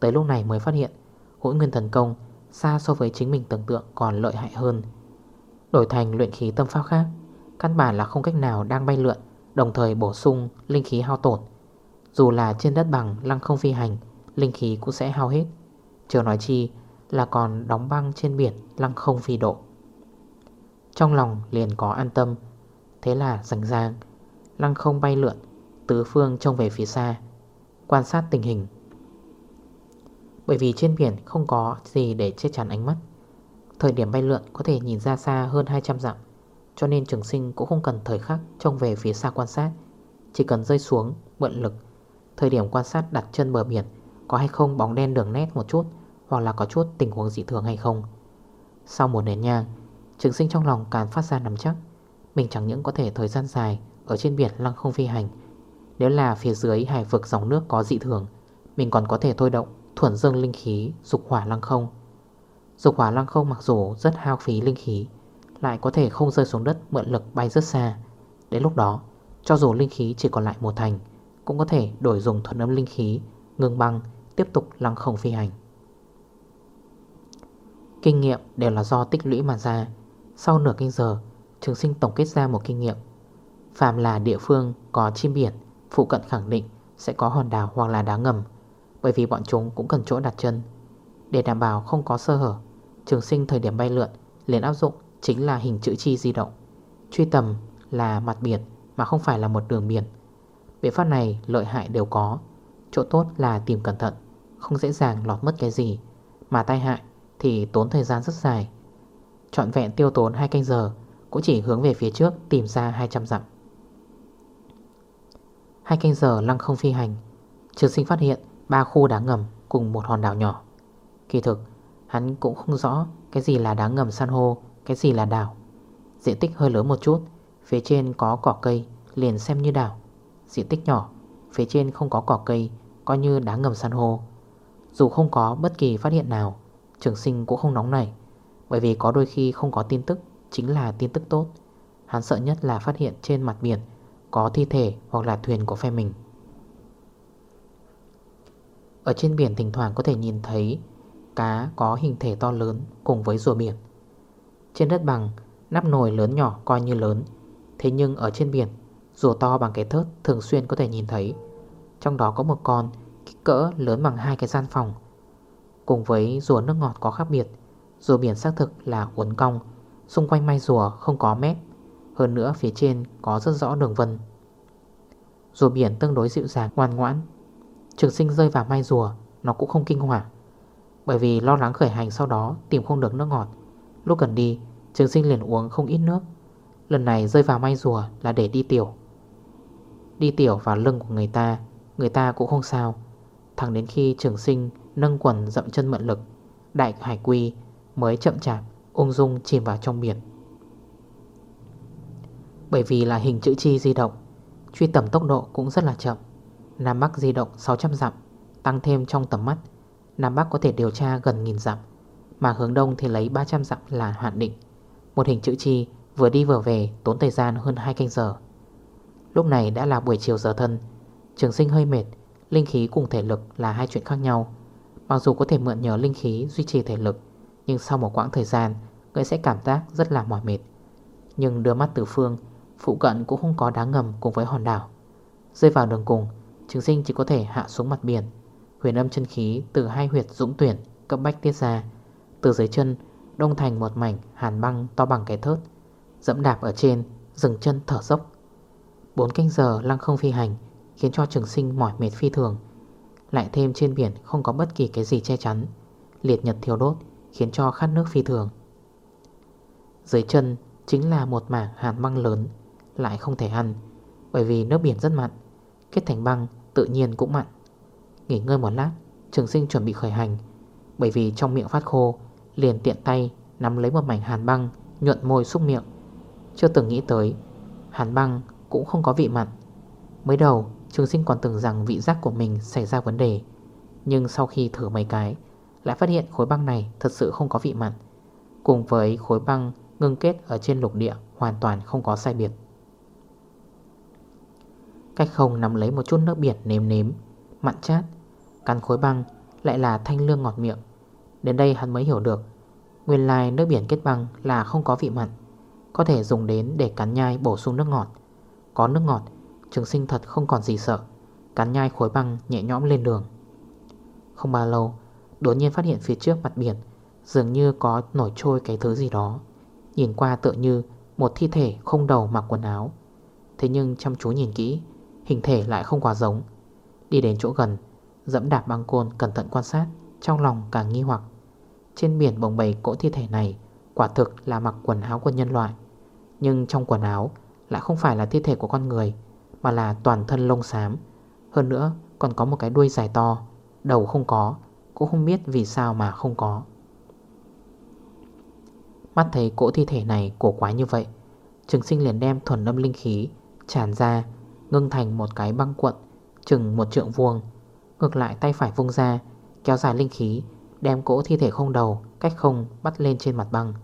Speaker 1: Tới lúc này mới phát hiện, Hỗn nguyên thần công Xa so với chính mình tưởng tượng còn lợi hại hơn. Đổi thành luyện khí tâm pháp khác, Căn bản là không cách nào đang bay lượn. Đồng thời bổ sung linh khí hao tổn. Dù là trên đất bằng, lăng không phi hành, Linh khí cũng sẽ hao hết. Chưa nói chi là còn đóng băng trên biển, lăng không phi độ. Trong lòng liền có an tâm. Thế là rảnh ràng Lăng không bay lượn, Tứ phương trông về phía xa, Quan sát tình hình. Bởi vì trên biển không có gì để che chắn ánh mắt. Thời điểm bay lượn có thể nhìn ra xa hơn 200 dặm. Cho nên trường sinh cũng không cần thời khắc trông về phía xa quan sát. Chỉ cần rơi xuống, mượn lực. Thời điểm quan sát đặt chân bờ biển Có hay không bóng đen đường nét một chút Hoặc là có chút tình huống dị thường hay không. Sau một nền nhang Trường sinh trong lòng càng phát ra nắm chắc. Mình chẳng những có thể thời gian dài Ở trên biển lăng không phi hành. Nếu là phía dưới hải vực dòng nước có dị thường Mình còn có thể thôi động Thuần dương linh khí dục hỏa lăng không. Dục hỏa lăng không mặc dù rất hao phí linh khí lại có thể không rơi xuống đất mượn lực bay rất xa. Đến lúc đó, Cho dù linh khí chỉ còn lại một thành, Cũng có thể đổi dùng thuần âm linh khí, Ngưng băng, tiếp tục lăng không phi hành. Kinh nghiệm đều là do tích lũy mà ra. Sau nửa kinh giờ, Trường sinh tổng kết ra một kinh nghiệm. Phạm là địa phương có chim biển, Phụ cận khẳng định sẽ có hòn đảo hoặc là đá ngầm, Bởi vì bọn chúng cũng cần chỗ đặt chân. Để đảm bảo không có sơ hở, Trường sinh thời điểm bay lượn, liền áp dụng chính là hình chữ chi di động. Truy tầm là mặt biển, mà không phải là một đường biển. Biện pháp này lợi hại đều có. Chỗ tốt là tìm cẩn thận, Không dễ dàng lọt mất cái gì. Mà tai hại thì tốn thời gian rất dài. Chọn vẹn tiêu tốn 2 canh giờ, Cũng chỉ hướng về phía trước tìm ra 200 dặm. Hai canh giờ lăng không phi hành Trường sinh phát hiện ba khu đá ngầm cùng một hòn đảo nhỏ. Kỳ thực, Hắn cũng không rõ cái gì là đá ngầm san hô cái gì là đảo? Diện tích hơi lớn một chút, Phía trên có cỏ cây, liền xem như đảo. Diện tích nhỏ, Phía trên không có cỏ cây, Coi như đá ngầm san hô. Dù không có bất kỳ phát hiện nào, Trường sinh cũng không nóng nảy, Bởi vì có đôi khi không có tin tức Chính là tin tức tốt. Hắn sợ nhất là phát hiện trên mặt biển Có thi thể hoặc là thuyền của phe mình. Ở trên biển thỉnh thoảng có thể nhìn thấy Cá có hình thể to lớn cùng với rùa biển. Trên đất bằng, Nắp nồi lớn nhỏ coi như lớn. Thế nhưng ở trên biển, Rùa to bằng cái thớt thường xuyên có thể nhìn thấy. Trong đó có một con Kích cỡ lớn bằng hai cái gian phòng. Cùng với rùa nước ngọt có khác biệt, Rùa biển xác thực là uốn cong, Xung quanh mai rùa không có mép. Hơn nữa, phía trên có rất rõ đường vân. Rùa biển tương đối dịu dàng, ngoan ngoãn. Trường sinh rơi vào mai rùa, Nó cũng không kinh hoàng. Bởi vì lo lắng khởi hành sau đó tìm không được nước ngọt Lúc gần đi, Trường sinh liền uống không ít nước. Lần này rơi vào may rùa là để đi tiểu. Đi tiểu vào lưng của người ta Người ta cũng không sao. Thẳng đến khi trường sinh nâng quần dậm chân mượn lực, Đại hải quy mới chậm chạp, Ung dung chìm vào trong biển. Bởi vì là hình chữ chi di động, Truy tầm tốc độ cũng rất là chậm. Nam Bắc di động 600 dặm, Tăng thêm trong tầm mắt, Nam Bắc có thể điều tra gần nghìn dặm. Mà hướng Đông thì lấy 300 dặm là hoạn định. Một hình chữ chi, vừa đi vừa về, tốn thời gian hơn 2 canh giờ. Lúc này đã là buổi chiều giờ thân. Trường sinh hơi mệt, Linh khí cùng thể lực là hai chuyện khác nhau. Mặc dù có thể mượn nhờ linh khí duy trì thể lực, Nhưng sau một quãng thời gian, Người sẽ cảm giác rất là mỏi mệt. Nhưng đưa mắt từ phương, Phụ cận cũng không có đá ngầm cùng với hòn đảo. Rơi vào đường cùng, Trường sinh chỉ có thể hạ xuống mặt biển. Huyền âm chân khí từ hai huyệt dũng tuyển, Cấp bách tiết ra từ dưới chân, đông thành một mảnh hàn băng to bằng cái thớt, Dẫm đạp ở trên, Dừng chân thở dốc. Bốn canh giờ lăng không phi hành Khiến cho trường sinh mỏi mệt phi thường. Lại thêm trên biển không có bất kỳ cái gì che chắn, Liệt nhật thiêu đốt, Khiến cho khát nước phi thường. Dưới chân chính là một mảng hàn băng lớn, Lại không thể ăn, Bởi vì nước biển rất mặn, Kết thành băng tự nhiên cũng mặn. Nghỉ ngơi một lát, Trường sinh chuẩn bị khởi hành, Bởi vì trong miệng phát khô Liền tiện tay nắm lấy một mảnh hàn băng, Nhuận môi xúc miệng. Chưa từng nghĩ tới, Hàn băng cũng không có vị mặn. Mới đầu, trường sinh còn tưởng rằng vị giác của mình xảy ra vấn đề, Nhưng sau khi thử mấy cái, Lại phát hiện khối băng này thật sự không có vị mặn, Cùng với khối băng ngưng kết ở trên lục địa Hoàn toàn không có sai biệt. Cách không nắm lấy một chút nước biển nếm nếm, Mặn chát, Cắn khối băng lại là thanh lương ngọt miệng. Đến đây hắn mới hiểu được. Nguyên lai nước biển kết băng là không có vị mặn, Có thể dùng đến để cắn nhai bổ sung nước ngọt. Có nước ngọt, Trường sinh thật không còn gì sợ, Cắn nhai khối băng nhẹ nhõm lên đường. Không bao lâu, Đột nhiên phát hiện phía trước mặt biển Dường như có nổi trôi cái thứ gì đó. Nhìn qua tựa như Một thi thể không đầu mặc quần áo. Thế nhưng chăm chú nhìn kỹ, Hình thể lại không quá giống. Đi đến chỗ gần, Dẫm đạp băng côn cẩn thận quan sát, Trong lòng càng nghi hoặc. Trên biển bồng bầy cỗ thi thể này, Quả thực là mặc quần áo của nhân loại. Nhưng trong quần áo Lại không phải là thi thể của con người, Mà là toàn thân lông xám. Hơn nữa, còn có một cái đuôi dài to, Đầu không có, Cũng không biết vì sao mà không có. Mắt thấy cỗ thi thể này cổ quái như vậy, Trường sinh liền đem thuần âm linh khí Tràn ra, Ngưng thành một cái băng cuộn Chừng một trượng vuông. Ngược lại tay phải vung ra, Kéo dài linh khí Đem cỗ thi thể không đầu, Cách không bắt lên trên mặt băng.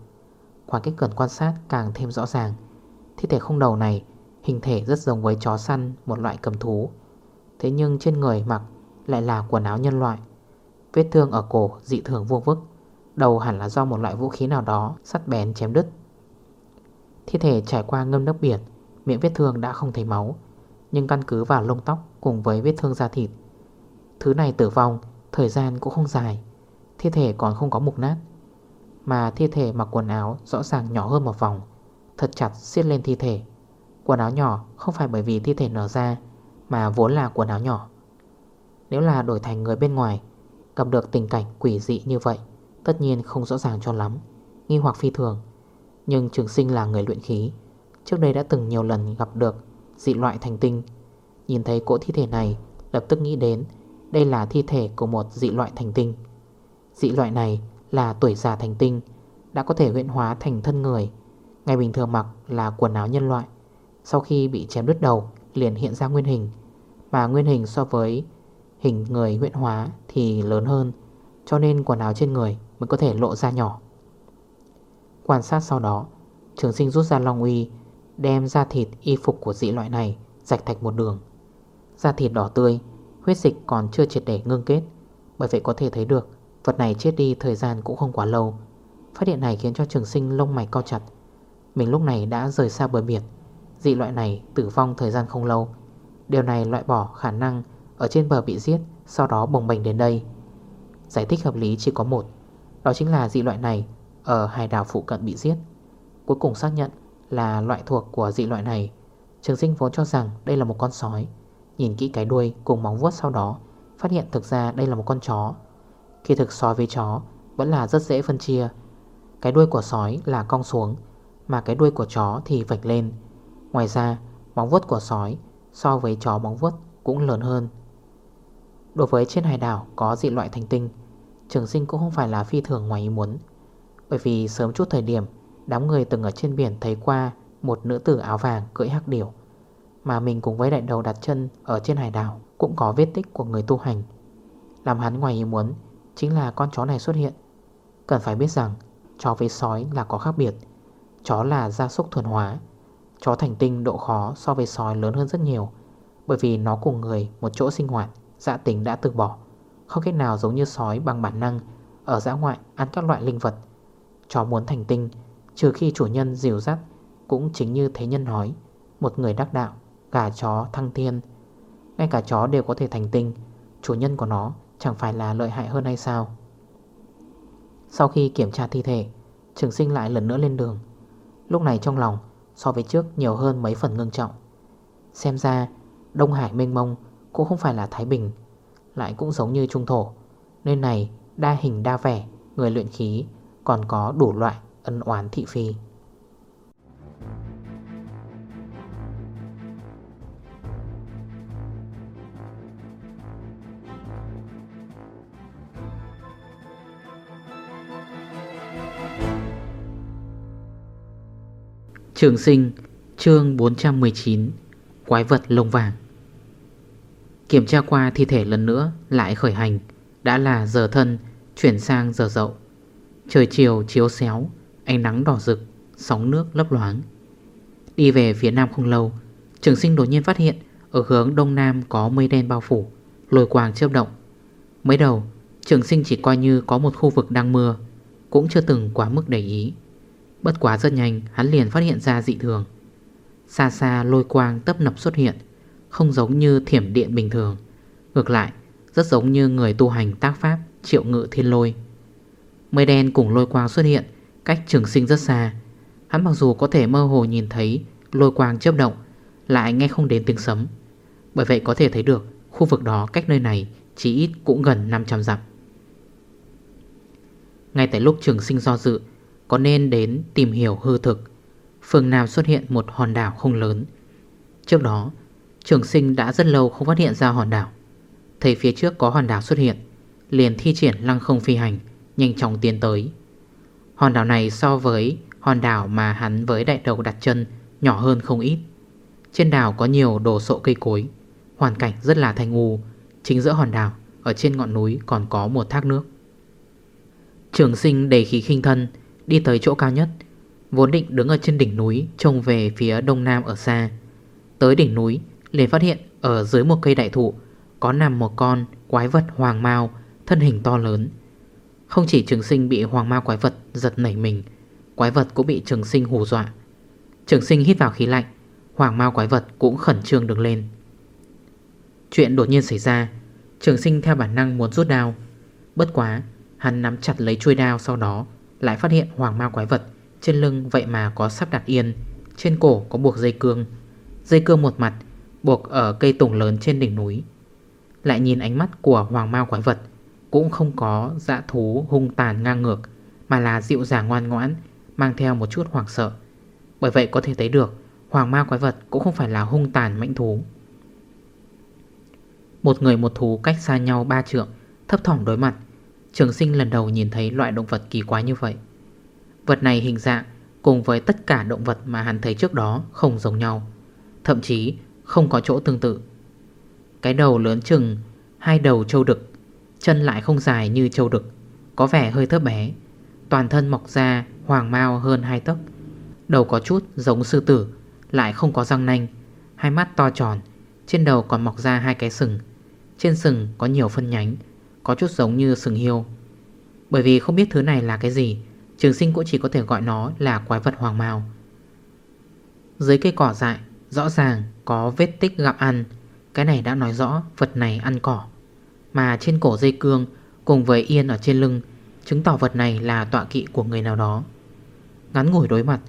Speaker 1: Khoảng cách gần quan sát càng thêm rõ ràng. Thi thể không đầu này Hình thể rất giống với chó săn, Một loại cầm thú. Thế nhưng trên người mặc lại là quần áo nhân loại. Vết thương ở cổ dị thường vuông vức, Đầu hẳn là do một loại vũ khí nào đó Sắt bén chém đứt. Thi thể trải qua ngâm nước biển, Miệng vết thương đã không thấy máu, Nhưng căn cứ vào lông tóc cùng với vết thương da thịt, Thứ này tử vong Thời gian cũng không dài. Thi thể còn không có mục nát. Mà thi thể mặc quần áo rõ ràng nhỏ hơn một vòng, Thật chặt xiết lên thi thể. Quần áo nhỏ không phải bởi vì thi thể nở ra, Mà vốn là quần áo nhỏ. Nếu là đổi thành người bên ngoài, Gặp được tình cảnh quỷ dị như vậy, Tất nhiên không rõ ràng cho lắm, Nghi hoặc phi thường. Nhưng trường sinh là người luyện khí, Trước đây đã từng nhiều lần gặp được dị loại thành tinh. Nhìn thấy cỗ thi thể này, Lập tức nghĩ đến Đây là thi thể của một dị loại thành tinh. Dị loại này là tuổi già thành tinh, Đã có thể huyện hóa thành thân người. Ngày bình thường mặc là quần áo nhân loại, Sau khi bị chém đứt đầu Liền hiện ra nguyên hình. Mà nguyên hình so với hình người huyện hóa Thì lớn hơn, Cho nên quần áo trên người mới có thể lộ ra nhỏ. Quan sát sau đó, Trường sinh rút ra long uy, Đem ra thịt y phục của dị loại này Rạch thạch một đường. Da thịt đỏ tươi, Huyết dịch còn chưa triệt để ngưng kết, Bởi vậy có thể thấy được Vật này chết đi, thời gian cũng không quá lâu. Phát hiện này khiến cho trường sinh lông mày co chặt. Mình lúc này đã rời xa bờ biển. Dị loại này tử vong thời gian không lâu. Điều này loại bỏ khả năng Ở trên bờ bị giết, Sau đó bồng bềnh đến đây. Giải thích hợp lý chỉ có một. Đó chính là dị loại này Ở hải đảo phụ cận bị giết. Cuối cùng xác nhận là loại thuộc của dị loại này. Trường sinh vốn cho rằng đây là một con sói. Nhìn kỹ cái đuôi cùng móng vuốt sau đó, Phát hiện thực ra đây là một con chó. Khi thực sói với chó Vẫn là rất dễ phân chia. Cái đuôi của sói là cong xuống, Mà cái đuôi của chó thì vạch lên. Ngoài ra, móng vuốt của sói So với chó móng vuốt cũng lớn hơn. Đối với trên hải đảo có dị loại thành tinh, Trường sinh cũng không phải là phi thường ngoài ý muốn. Bởi vì sớm chút thời điểm, Đám người từng ở trên biển thấy qua Một nữ tử áo vàng cưỡi hắc điểu, Mà mình cùng với đại đầu đặt chân Ở trên hải đảo cũng có vết tích của người tu hành. Làm hắn ngoài ý muốn Chính là con chó này xuất hiện. Cần phải biết rằng Chó với sói là có khác biệt. Chó là gia súc thuần hóa. Chó thành tinh độ khó so với sói lớn hơn rất nhiều Bởi vì nó cùng người một chỗ sinh hoạt Dạ tính đã từ bỏ. Không cách nào giống như sói bằng bản năng Ở dã ngoại ăn các loại linh vật. Chó muốn thành tinh Trừ khi chủ nhân dìu dắt Cũng chính như thế nhân nói Một người đắc đạo, gà chó thăng thiên. Ngay cả chó đều có thể thành tinh Chủ nhân của nó chẳng phải là lợi hại hơn hay sao? Sau khi kiểm tra thi thể, Trường sinh lại lần nữa lên đường. Lúc này trong lòng, So với trước nhiều hơn mấy phần ngưng trọng. Xem ra, Đông Hải mênh mông Cũng không phải là Thái Bình, Lại cũng giống như Trung Thổ. Nơi này đa hình đa vẻ, Người luyện khí Còn có đủ loại ân oán thị phi. Trường sinh, chương 419 Quái vật lông vàng. Kiểm tra qua thi thể lần nữa lại khởi hành, Đã là giờ thân, chuyển sang giờ dậu. Trời chiều chiếu xéo, Ánh nắng đỏ rực, Sóng nước lấp loáng. Đi về phía nam không lâu, Trường sinh đột nhiên phát hiện Ở hướng đông nam có mây đen bao phủ Lồi quàng chớp động. Mới đầu, trường sinh chỉ coi như có một khu vực đang mưa, Cũng chưa từng quá mức để ý. Bất quá rất nhanh, hắn liền phát hiện ra dị thường. Xa xa lôi quang tấp nập xuất hiện, Không giống như thiểm điện bình thường. Ngược lại, Rất giống như người tu hành tác pháp, Triệu ngự thiên lôi. Mây đen cùng lôi quang xuất hiện, Cách trường sinh rất xa. Hắn mặc dù có thể mơ hồ nhìn thấy Lôi quang chấp động, Lại nghe không đến tiếng sấm. Bởi vậy có thể thấy được, Khu vực đó cách nơi này Chỉ ít cũng gần 500 dặm. Ngay tại lúc trường sinh do dự có nên đến tìm hiểu hư thực. Phương Nam xuất hiện một hòn đảo không lớn. Trước đó, Trường sinh đã rất lâu không phát hiện ra hòn đảo. Thấy phía trước có hòn đảo xuất hiện, Liền thi triển lăng không phi hành, Nhanh chóng tiến tới. Hòn đảo này so với hòn đảo mà hắn với đại đầu đặt chân Nhỏ hơn không ít. Trên đảo có nhiều đồ sộ cây cối, Hoàn cảnh rất là thanh u. Chính giữa hòn đảo, Ở trên ngọn núi còn có một thác nước. Trường sinh đầy khí khinh thân Đi tới chỗ cao nhất. Vốn định đứng ở trên đỉnh núi, Trông về phía đông nam ở xa. Tới đỉnh núi, liền phát hiện Ở dưới một cây đại thụ Có nằm một con quái vật hoàng mau, Thân hình to lớn. Không chỉ trường sinh bị hoàng ma quái vật giật nảy mình, Quái vật cũng bị trường sinh hù dọa. Trường sinh hít vào khí lạnh, Hoàng ma quái vật cũng khẩn trương đứng lên. Chuyện đột nhiên xảy ra, Trường sinh theo bản năng muốn rút đao. Bất quá, Hắn nắm chặt lấy chuôi đao sau đó lại phát hiện hoàng ma quái vật. Trên lưng vậy mà có sắp đặt yên, Trên cổ có buộc dây cương. Dây cương một mặt, Buộc ở cây tùng lớn trên đỉnh núi. Lại nhìn ánh mắt của hoàng ma quái vật, Cũng không có dạ thú hung tàn ngang ngược, Mà là dịu dàng ngoan ngoãn, Mang theo một chút hoảng sợ. Bởi vậy có thể thấy được, Hoàng ma quái vật cũng không phải là hung tàn mãnh thú. Một người một thú cách xa nhau ba trượng, Thấp thỏm đối mặt Trường sinh lần đầu nhìn thấy loại động vật kỳ quái như vậy. Vật này hình dạng Cùng với tất cả động vật mà hắn thấy trước đó Không giống nhau, Thậm chí không có chỗ tương tự. Cái đầu lớn chừng, Hai đầu trâu đực, Chân lại không dài như trâu đực, Có vẻ hơi thấp bé. Toàn thân mọc ra hoàng mau hơn hai tấc. Đầu có chút giống sư tử, Lại không có răng nanh. Hai mắt to tròn, Trên đầu còn mọc ra hai cái sừng. Trên sừng có nhiều phân nhánh. Có chút giống như sừng hiêu. Bởi vì không biết thứ này là cái gì, Trường sinh cũng chỉ có thể gọi nó là quái vật hoàng màu Dưới cây cỏ dại, Rõ ràng có vết tích gặm ăn. Cái này đã nói rõ vật này ăn cỏ. Mà trên cổ dây cương, Cùng với yên ở trên lưng, Chứng tỏ vật này là tọa kỵ của người nào đó. Ngắn ngủi đối mặt,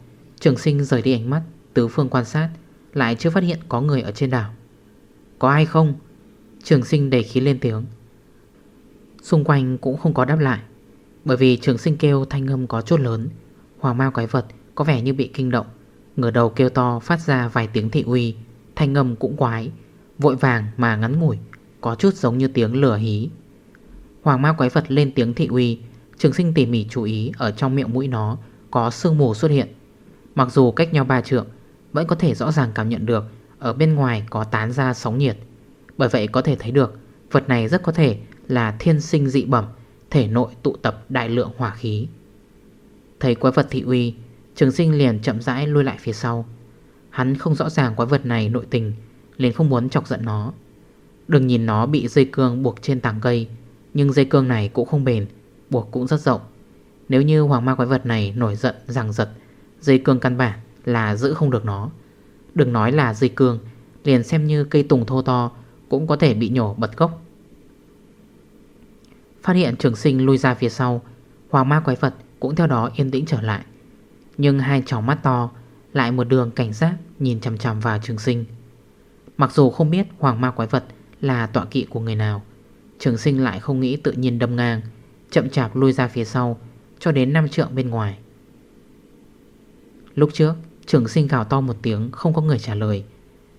Speaker 1: Trường sinh rời đi ánh mắt, tứ phương quan sát, Lại chưa phát hiện có người ở trên đảo. Có ai không? Trường sinh đầy khí lên tiếng. Xung quanh cũng không có đáp lại. Bởi vì trường sinh kêu thanh âm có chút lớn. Hoàng ma quái vật có vẻ như bị kinh động. Ngửa đầu kêu to phát ra vài tiếng thị uy. Thanh âm cũng quái, Vội vàng mà ngắn ngủi, Có chút giống như tiếng lửa hí. Hoàng ma quái vật lên tiếng thị uy. Trường sinh tỉ mỉ chú ý Ở trong miệng mũi nó có sương mù xuất hiện. Mặc dù cách nhau ba trượng, Vẫn có thể rõ ràng cảm nhận được Ở bên ngoài có tán ra sóng nhiệt. Bởi vậy có thể thấy được, Vật này rất có thể là thiên sinh dị bẩm, Thể nội tụ tập đại lượng hỏa khí. Thấy quái vật thị uy, Trường sinh liền chậm rãi lui lại phía sau. Hắn không rõ ràng quái vật này nội tình, Liền không muốn chọc giận nó. Đừng nhìn nó bị dây cương buộc trên tảng cây, Nhưng dây cương này cũng không bền, Buộc cũng rất rộng. Nếu như hoàng ma quái vật này nổi giận rằng giật, Dây cương căn bản là giữ không được nó. Đừng nói là dây cương, Liền xem như cây tùng thô to Cũng có thể bị nhổ bật gốc. Phát hiện trường sinh lui ra phía sau. Hoàng ma quái vật cũng theo đó yên tĩnh trở lại. Nhưng hai tròng mắt to, Lại một đường cảnh giác Nhìn chằm chằm vào trường sinh. Mặc dù không biết hoàng ma quái vật Là tọa kỵ của người nào, Trường sinh lại không nghĩ tự nhiên đâm ngang, Chậm chạp lui ra phía sau Cho đến 5 trượng bên ngoài. Lúc trước, Trường sinh gào to một tiếng không có người trả lời,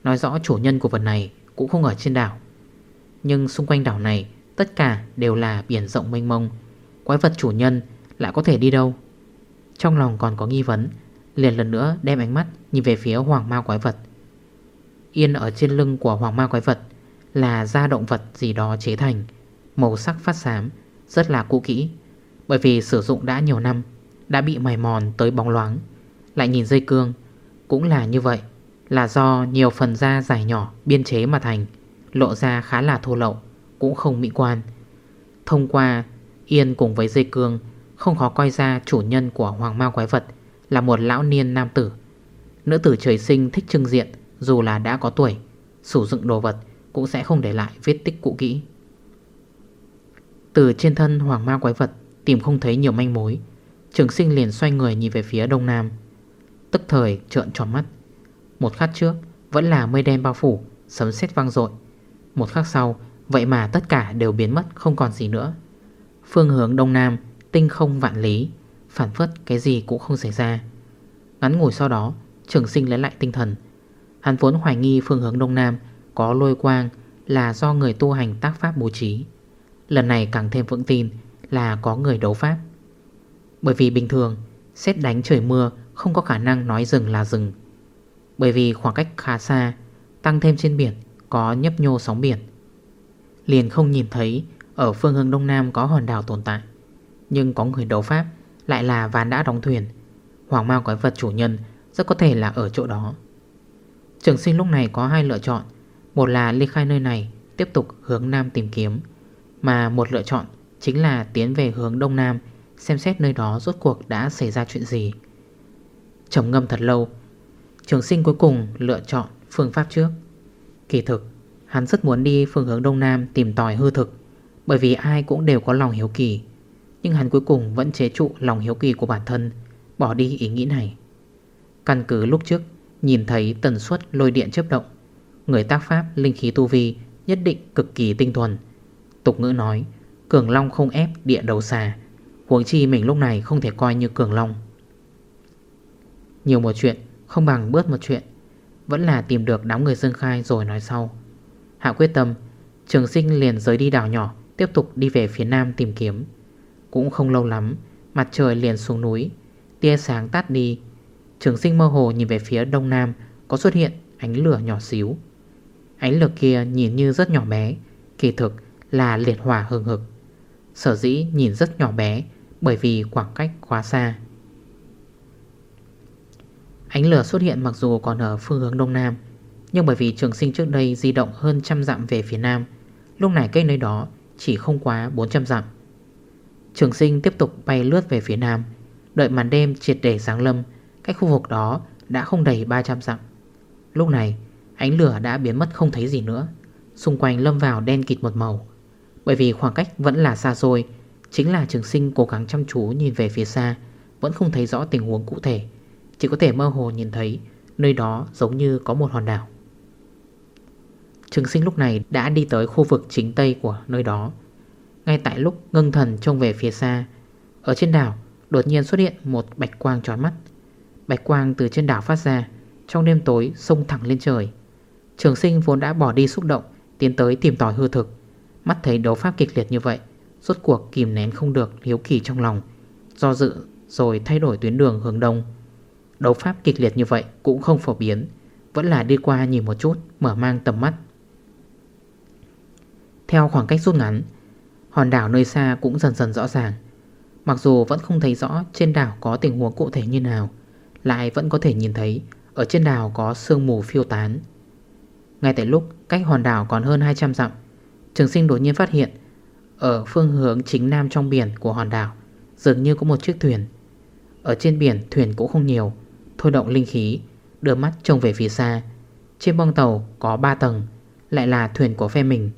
Speaker 1: Nói rõ chủ nhân của vật này Cũng không ở trên đảo. Nhưng xung quanh đảo này Tất cả đều là biển rộng mênh mông. Quái vật chủ nhân lại có thể đi đâu? Trong lòng còn có nghi vấn, Liền lần nữa đem ánh mắt Nhìn về phía hoàng ma quái vật. Yên ở trên lưng của hoàng ma quái vật Là da động vật gì đó chế thành, Màu sắc phát xám Rất là cũ kỹ. Bởi vì sử dụng đã nhiều năm, Đã bị mài mòn tới bóng loáng, Lại nhìn dây cương, Cũng là như vậy, Là do nhiều phần da dài nhỏ biên chế mà thành, Lộ ra khá là thô lậu. Cũng không mỹ quan. Thông qua, Yên cùng với dây cương Không khó coi ra chủ nhân của hoàng ma quái vật Là một lão niên nam tử. Nữ tử trời sinh thích trưng diện, Dù là đã có tuổi, Sử dụng đồ vật cũng sẽ không để lại vết tích cũ kỹ. Từ trên thân hoàng ma quái vật Tìm không thấy nhiều manh mối, Trường sinh liền xoay người nhìn về phía đông nam. Tức thời trợn tròn mắt. Một khắc trước, Vẫn là mây đen bao phủ, Sấm sét vang dội. Một khắc sau Vậy mà tất cả đều biến mất, không còn gì nữa. Phương hướng đông nam, Tinh không vạn lý, Phản phất cái gì cũng không xảy ra. Ngắn ngủi sau đó, Trường sinh lấy lại tinh thần. Hắn vốn hoài nghi phương hướng đông nam Có lôi quang là do người tu hành tác pháp bố trí. Lần này càng thêm vững tin là có người đấu pháp. Bởi vì bình thường, Xét đánh trời mưa không có khả năng nói rừng là rừng Bởi vì khoảng cách khá xa, Tăng thêm trên biển, có nhấp nhô sóng biển. Liền không nhìn thấy Ở phương hướng đông nam có hòn đảo tồn tại. Nhưng có người đấu pháp, Lại là ván đã đóng thuyền, Hoàng Mao quái vật chủ nhân, Rất có thể là ở chỗ đó. Trường sinh lúc này có hai lựa chọn, Một là ly khai nơi này, Tiếp tục hướng nam tìm kiếm, Mà một lựa chọn chính là tiến về hướng đông nam, Xem xét nơi đó rốt cuộc đã xảy ra chuyện gì. Trầm ngâm thật lâu, Trường sinh cuối cùng lựa chọn phương pháp trước. Kỳ thực Hắn rất muốn đi phương hướng đông nam tìm tòi hư thực, Bởi vì ai cũng đều có lòng hiếu kỳ. Nhưng hắn cuối cùng vẫn chế trụ lòng hiếu kỳ của bản thân, Bỏ đi ý nghĩ này. Căn cứ lúc trước, Nhìn thấy tần suất lôi điện chấp động, Người tác pháp linh khí tu vi Nhất định cực kỳ tinh thuần. Tục ngữ nói, Cường long không ép địa đầu xà, Huống chi mình lúc này không thể coi như cường long. Nhiều một chuyện, Không bằng bớt một chuyện, Vẫn là tìm được đám người dương khai rồi nói sau. Hạ quyết tâm, Trường sinh liền rời đi đảo nhỏ, Tiếp tục đi về phía nam tìm kiếm. Cũng không lâu lắm, Mặt trời liền xuống núi, Tia sáng tắt đi. Trường sinh mơ hồ nhìn về phía đông nam, Có xuất hiện ánh lửa nhỏ xíu. Ánh lửa kia nhìn như rất nhỏ bé, Kỳ thực là liệt hỏa hừng hực. Sở dĩ nhìn rất nhỏ bé, Bởi vì khoảng cách quá xa. Ánh lửa xuất hiện mặc dù còn ở phương hướng đông nam nhưng bởi vì trường sinh trước đây di động hơn trăm dặm về phía nam, Lúc này cây nơi đó chỉ không quá 400 dặm. Trường sinh tiếp tục bay lướt về phía nam, Đợi màn đêm triệt để sáng lâm, Cách khu vực đó đã không đầy 300 dặm. Lúc này, ánh lửa đã biến mất không thấy gì nữa, Xung quanh lâm vào đen kịt một màu. Bởi vì khoảng cách vẫn là xa xôi, Chính là trường sinh cố gắng chăm chú nhìn về phía xa, Vẫn không thấy rõ tình huống cụ thể. Chỉ có thể mơ hồ nhìn thấy Nơi đó giống như có một hòn đảo. Trường sinh lúc này đã đi tới khu vực chính tây của nơi đó. Ngay tại lúc ngưng thần trông về phía xa, Ở trên đảo đột nhiên xuất hiện một bạch quang trói mắt. Bạch quang từ trên đảo phát ra, Trong đêm tối sông thẳng lên trời. Trường sinh vốn đã bỏ đi xúc động, Tiến tới tìm tòi hư thực. Mắt thấy đấu pháp kịch liệt như vậy, Rốt cuộc kìm nén không được hiếu kỳ trong lòng, Do dự rồi thay đổi tuyến đường hướng đông. Đấu pháp kịch liệt như vậy cũng không phổ biến, Vẫn là đi qua nhìn một chút, Mở mang tầm mắt. Theo khoảng cách rút ngắn, Hòn đảo nơi xa cũng dần dần rõ ràng. Mặc dù vẫn không thấy rõ trên đảo có tình huống cụ thể như nào, Lại vẫn có thể nhìn thấy Ở trên đảo có sương mù phiêu tán. Ngay tại lúc cách hòn đảo còn hơn 200 dặm, Trường sinh đột nhiên phát hiện Ở phương hướng chính nam trong biển của hòn đảo Dường như có một chiếc thuyền. Ở trên biển thuyền cũng không nhiều, Thôi động linh khí, Đưa mắt trông về phía xa. Trên bong tàu có 3 tầng, Lại là thuyền của phe mình.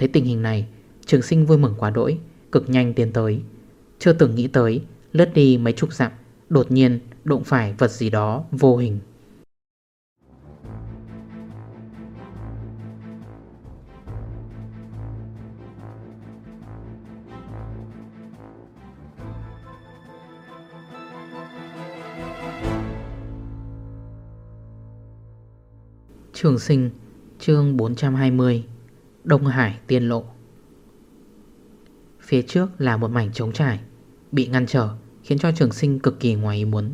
Speaker 1: Thấy tình hình này, Trường sinh vui mừng quá đỗi, Cực nhanh tiến tới. Chưa từng nghĩ tới, Lướt đi mấy chục dặm, Đột nhiên đụng phải vật gì đó vô hình. Trường sinh, chương 420 Đông Hải tiên lộ. Phía trước là một mảnh trống trải, Bị ngăn trở, Khiến cho trường sinh cực kỳ ngoài ý muốn.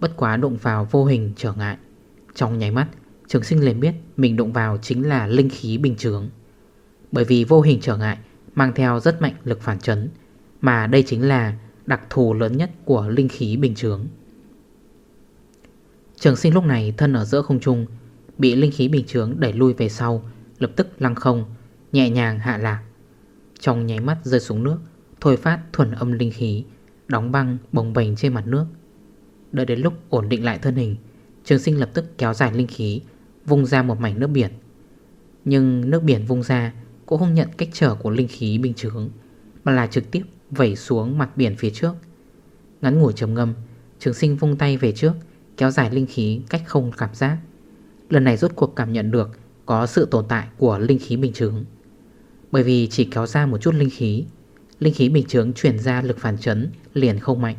Speaker 1: Bất quá đụng vào vô hình trở ngại, Trong nháy mắt, Trường sinh liền biết mình đụng vào chính là linh khí bình trướng Bởi vì vô hình trở ngại Mang theo rất mạnh lực phản chấn, Mà đây chính là đặc thù lớn nhất của linh khí bình trướng Trường sinh lúc này thân ở giữa không trung, Bị linh khí bình trướng đẩy lui về sau Lập tức lăng không, Nhẹ nhàng hạ lạc. Trong nháy mắt rơi xuống nước, Thôi phát thuần âm linh khí, Đóng băng bồng bềnh trên mặt nước. Đợi đến lúc ổn định lại thân hình, Trường sinh lập tức kéo dài linh khí, Vung ra một mảnh nước biển. Nhưng nước biển vung ra Cũng không nhận cách trở của linh khí bình thường Mà là trực tiếp vẩy xuống mặt biển phía trước. Ngắn ngủi trầm ngâm, Trường sinh vung tay về trước, Kéo dài linh khí cách không cảm giác. Lần này rốt cuộc cảm nhận được có sự tồn tại của linh khí bình chứng Bởi vì chỉ kéo ra một chút linh khí Linh khí bình chứng chuyển ra lực phản chấn Liền không mạnh.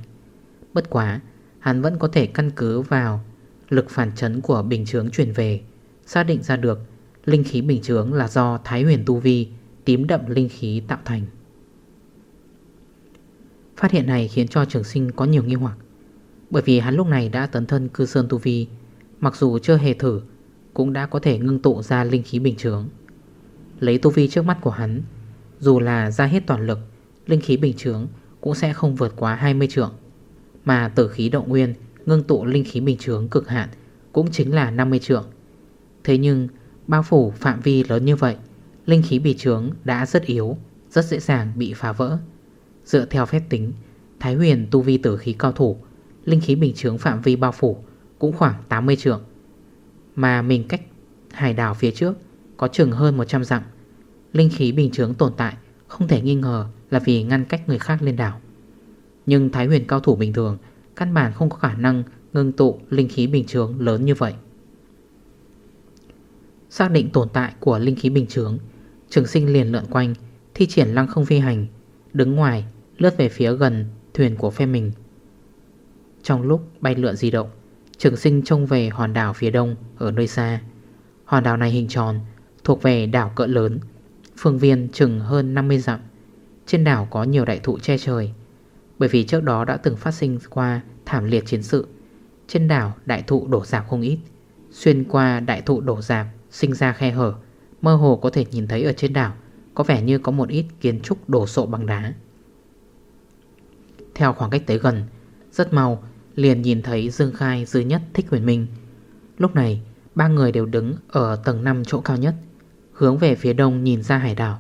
Speaker 1: Bất quá, hắn vẫn có thể căn cứ vào Lực phản chấn của bình chướng chuyển về, Xác định ra được Linh khí bình chướng là do Thái huyền tu vi Tím đậm linh khí tạo thành. Phát hiện này khiến cho trường sinh có nhiều nghi hoặc, Bởi vì hắn lúc này đã tấn thân cư sơn tu vi, Mặc dù chưa hề thử cũng đã có thể ngưng tụ ra linh khí bình chướng Lấy tu vi trước mắt của hắn, Dù là ra hết toàn lực, Linh khí bình chướng cũng sẽ không vượt quá 20 trượng. Mà tử khí động nguyên, Ngưng tụ linh khí bình chướng cực hạn Cũng chính là 50 trượng. Thế nhưng, bao phủ phạm vi lớn như vậy, Linh khí bình chướng đã rất yếu, Rất dễ dàng bị phá vỡ. Dựa theo phép tính, Thái huyền tu vi tử khí cao thủ, Linh khí bình chướng phạm vi bao phủ Cũng khoảng 80 trượng. Mà mình cách hải đảo phía trước Có chừng hơn 100 dặm. Linh khí bình chướng tồn tại, Không thể nghi ngờ là vì ngăn cách người khác lên đảo. Nhưng Thái huyền cao thủ bình thường Căn bản không có khả năng ngưng tụ linh khí bình chướng lớn như vậy. Xác định tồn tại của linh khí bình chướng, Trường sinh liền lượn quanh, Thi triển lăng không phi hành, Đứng ngoài, lướt về phía gần thuyền của phe mình. Trong lúc bay lượn di động Trường sinh trông về hòn đảo phía đông Ở nơi xa. Hòn đảo này hình tròn, Thuộc về đảo cỡ lớn, Phương viên chừng hơn 50 dặm. Trên đảo có nhiều đại thụ che trời, Bởi vì trước đó đã từng phát sinh qua Thảm liệt chiến sự. Trên đảo, đại thụ đổ dạp không ít, Xuyên qua đại thụ đổ dạp Sinh ra khe hở, Mơ hồ có thể nhìn thấy ở trên đảo Có vẻ như có một ít kiến trúc đổ sộ bằng đá. Theo khoảng cách tới gần, Rất mau liền nhìn thấy Dương Khai, Dư Nhất Thích Huyền Minh. Lúc này, ba người đều đứng ở tầng 5 chỗ cao nhất, Hướng về phía đông nhìn ra hải đảo.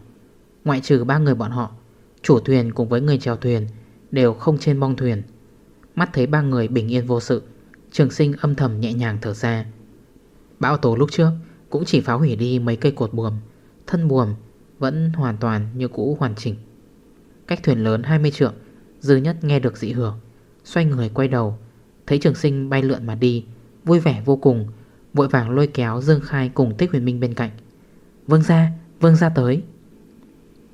Speaker 1: Ngoại trừ ba người bọn họ, Chủ thuyền cùng với người chèo thuyền Đều không trên bong thuyền. Mắt thấy ba người bình yên vô sự, Trường sinh âm thầm nhẹ nhàng thở ra. Bão tố lúc trước Cũng chỉ phá hủy đi mấy cây cột buồm, Thân buồm vẫn hoàn toàn như cũ hoàn chỉnh. Cách thuyền lớn 20 trượng, Dư nhất nghe được dị hưởng, Xoay người quay đầu Thấy trường sinh bay lượn mà đi Vui vẻ vô cùng Vội vàng lôi kéo Dương Khai cùng Tích Huyền Minh bên cạnh. Vương ra, vương ra tới.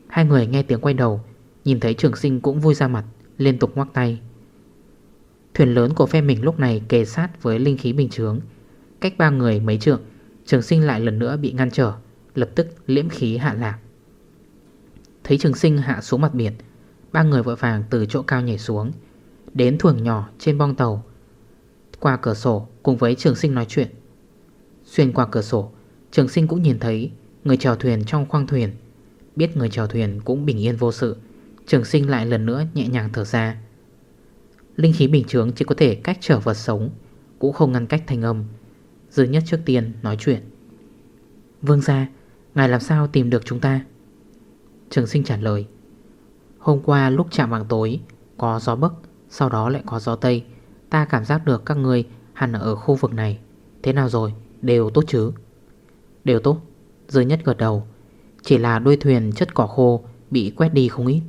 Speaker 1: Hai người nghe tiếng quay đầu Nhìn thấy trường sinh cũng vui ra mặt Liên tục ngoắc tay. Thuyền lớn của phe mình lúc này kề sát với linh khí bình chướng. Cách ba người mấy trượng Trường sinh lại lần nữa bị ngăn trở Lập tức liễm khí hạ lạc. Thấy trường sinh hạ xuống mặt biển Ba người vội vàng từ chỗ cao nhảy xuống Đến thuồng nhỏ trên bong tàu qua cửa sổ cùng với trường sinh nói chuyện. Xuyên qua cửa sổ, Trường sinh cũng nhìn thấy Người chèo thuyền trong khoang thuyền. Biết người chèo thuyền cũng bình yên vô sự, Trường sinh lại lần nữa nhẹ nhàng thở ra. Linh khí bình trướng chỉ có thể cách trở vật sống, Cũng không ngăn cách thành âm. Dư nhất trước tiên nói chuyện. Vương gia, Ngài làm sao tìm được chúng ta? Trường sinh trả lời. Hôm qua lúc chạm vàng tối, Có gió bấc Sau đó lại có gió tây. Ta cảm giác được các người hẳn ở khu vực này. Thế nào rồi? Đều tốt chứ? Đều tốt. Dư nhất gật đầu. Chỉ là đuôi thuyền chất cỏ khô Bị quét đi không ít.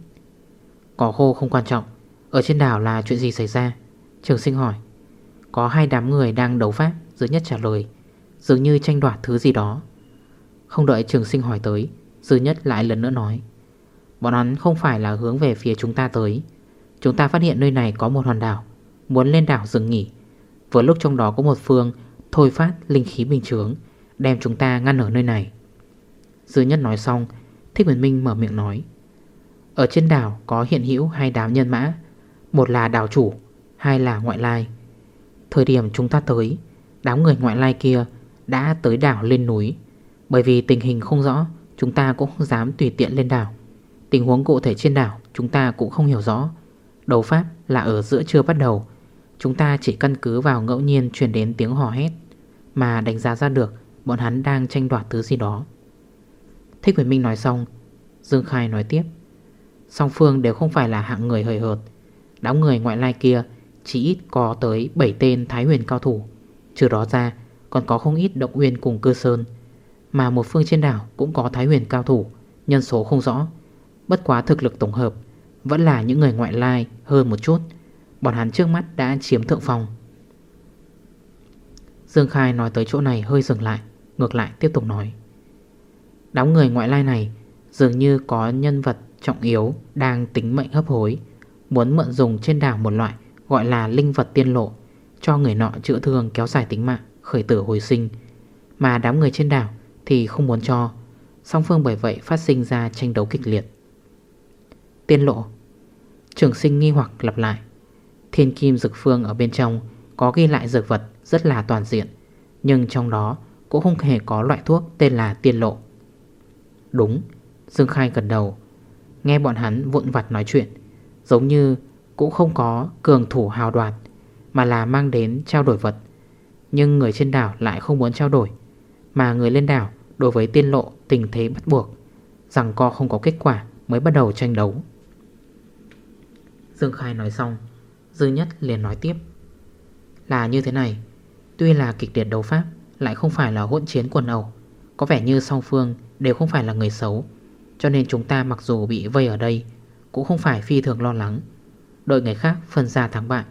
Speaker 1: Cỏ khô không quan trọng. Ở trên đảo là chuyện gì xảy ra? Trường sinh hỏi. Có hai đám người đang đấu pháp, Dư nhất trả lời. Dường như tranh đoạt thứ gì đó. Không đợi trường sinh hỏi tới, Dư nhất lại lần nữa nói. Bọn hắn không phải là hướng về phía chúng ta tới. Chúng ta phát hiện nơi này có một hòn đảo. Muốn lên đảo dừng nghỉ. Vừa lúc trong đó có một phương Thôi phát linh khí bình chướng, Đem chúng ta ngăn ở nơi này. Dư nhất nói xong, Thích Nguyễn Minh mở miệng nói, Ở trên đảo có hiện hữu hai đám nhân mã, Một là đảo chủ, Hai là ngoại lai. Thời điểm chúng ta tới, Đám người ngoại lai kia đã tới đảo lên núi. Bởi vì tình hình không rõ, Chúng ta cũng không dám tùy tiện lên đảo. Tình huống cụ thể trên đảo Chúng ta cũng không hiểu rõ. Đấu pháp là ở giữa trưa bắt đầu Chúng ta chỉ căn cứ vào ngẫu nhiên truyền đến tiếng hò hét Mà đánh giá ra được Bọn hắn đang tranh đoạt thứ gì đó. Thích Quyền Minh nói xong, Dương Khai nói tiếp. Song phương đều không phải là hạng người hời hợt. Đám người ngoại lai kia Chỉ ít có tới 7 tên Thái huyền cao thủ. Trừ đó ra, còn có không ít động huyền cùng cơ sơn, Mà một phương trên đảo cũng có Thái huyền cao thủ, Nhân số không rõ. Bất quá thực lực tổng hợp Vẫn là những người ngoại lai hơn một chút. Bọn hắn trước mắt đã chiếm thượng phòng. Dương Khai nói tới chỗ này hơi dừng lại, Ngược lại tiếp tục nói. Đám người ngoại lai này Dường như có nhân vật trọng yếu Đang tính mệnh hấp hối, Muốn mượn dùng trên đảo một loại Gọi là linh vật tiên lộ Cho người nọ chữa thương kéo dài tính mạng, Khởi tử hồi sinh. Mà đám người trên đảo thì không muốn cho, Song phương bởi vậy phát sinh ra tranh đấu kịch liệt. Tiên lộ. Trường sinh nghi hoặc lặp lại. Thiên kim dược phương ở bên trong Có ghi lại dược vật rất là toàn diện, Nhưng trong đó cũng không hề có loại thuốc tên là tiên lộ. Đúng, Dương Khai gần đầu, Nghe bọn hắn vụn vặt nói chuyện, Giống như cũng không có cường thủ hào đoạt, Mà là mang đến trao đổi vật. Nhưng người trên đảo lại không muốn trao đổi, Mà người lên đảo đối với tiên lộ tình thế bắt buộc, Rằng co không có kết quả mới bắt đầu tranh đấu. Dương Khai nói xong Dư Nhất liền nói tiếp. Là như thế này, Tuy là kịch liệt đấu pháp, Lại không phải là hỗn chiến quần ẩu, Có vẻ như song phương đều không phải là người xấu, Cho nên chúng ta mặc dù bị vây ở đây, Cũng không phải phi thường lo lắng. Đội người khác phân ra thắng bại,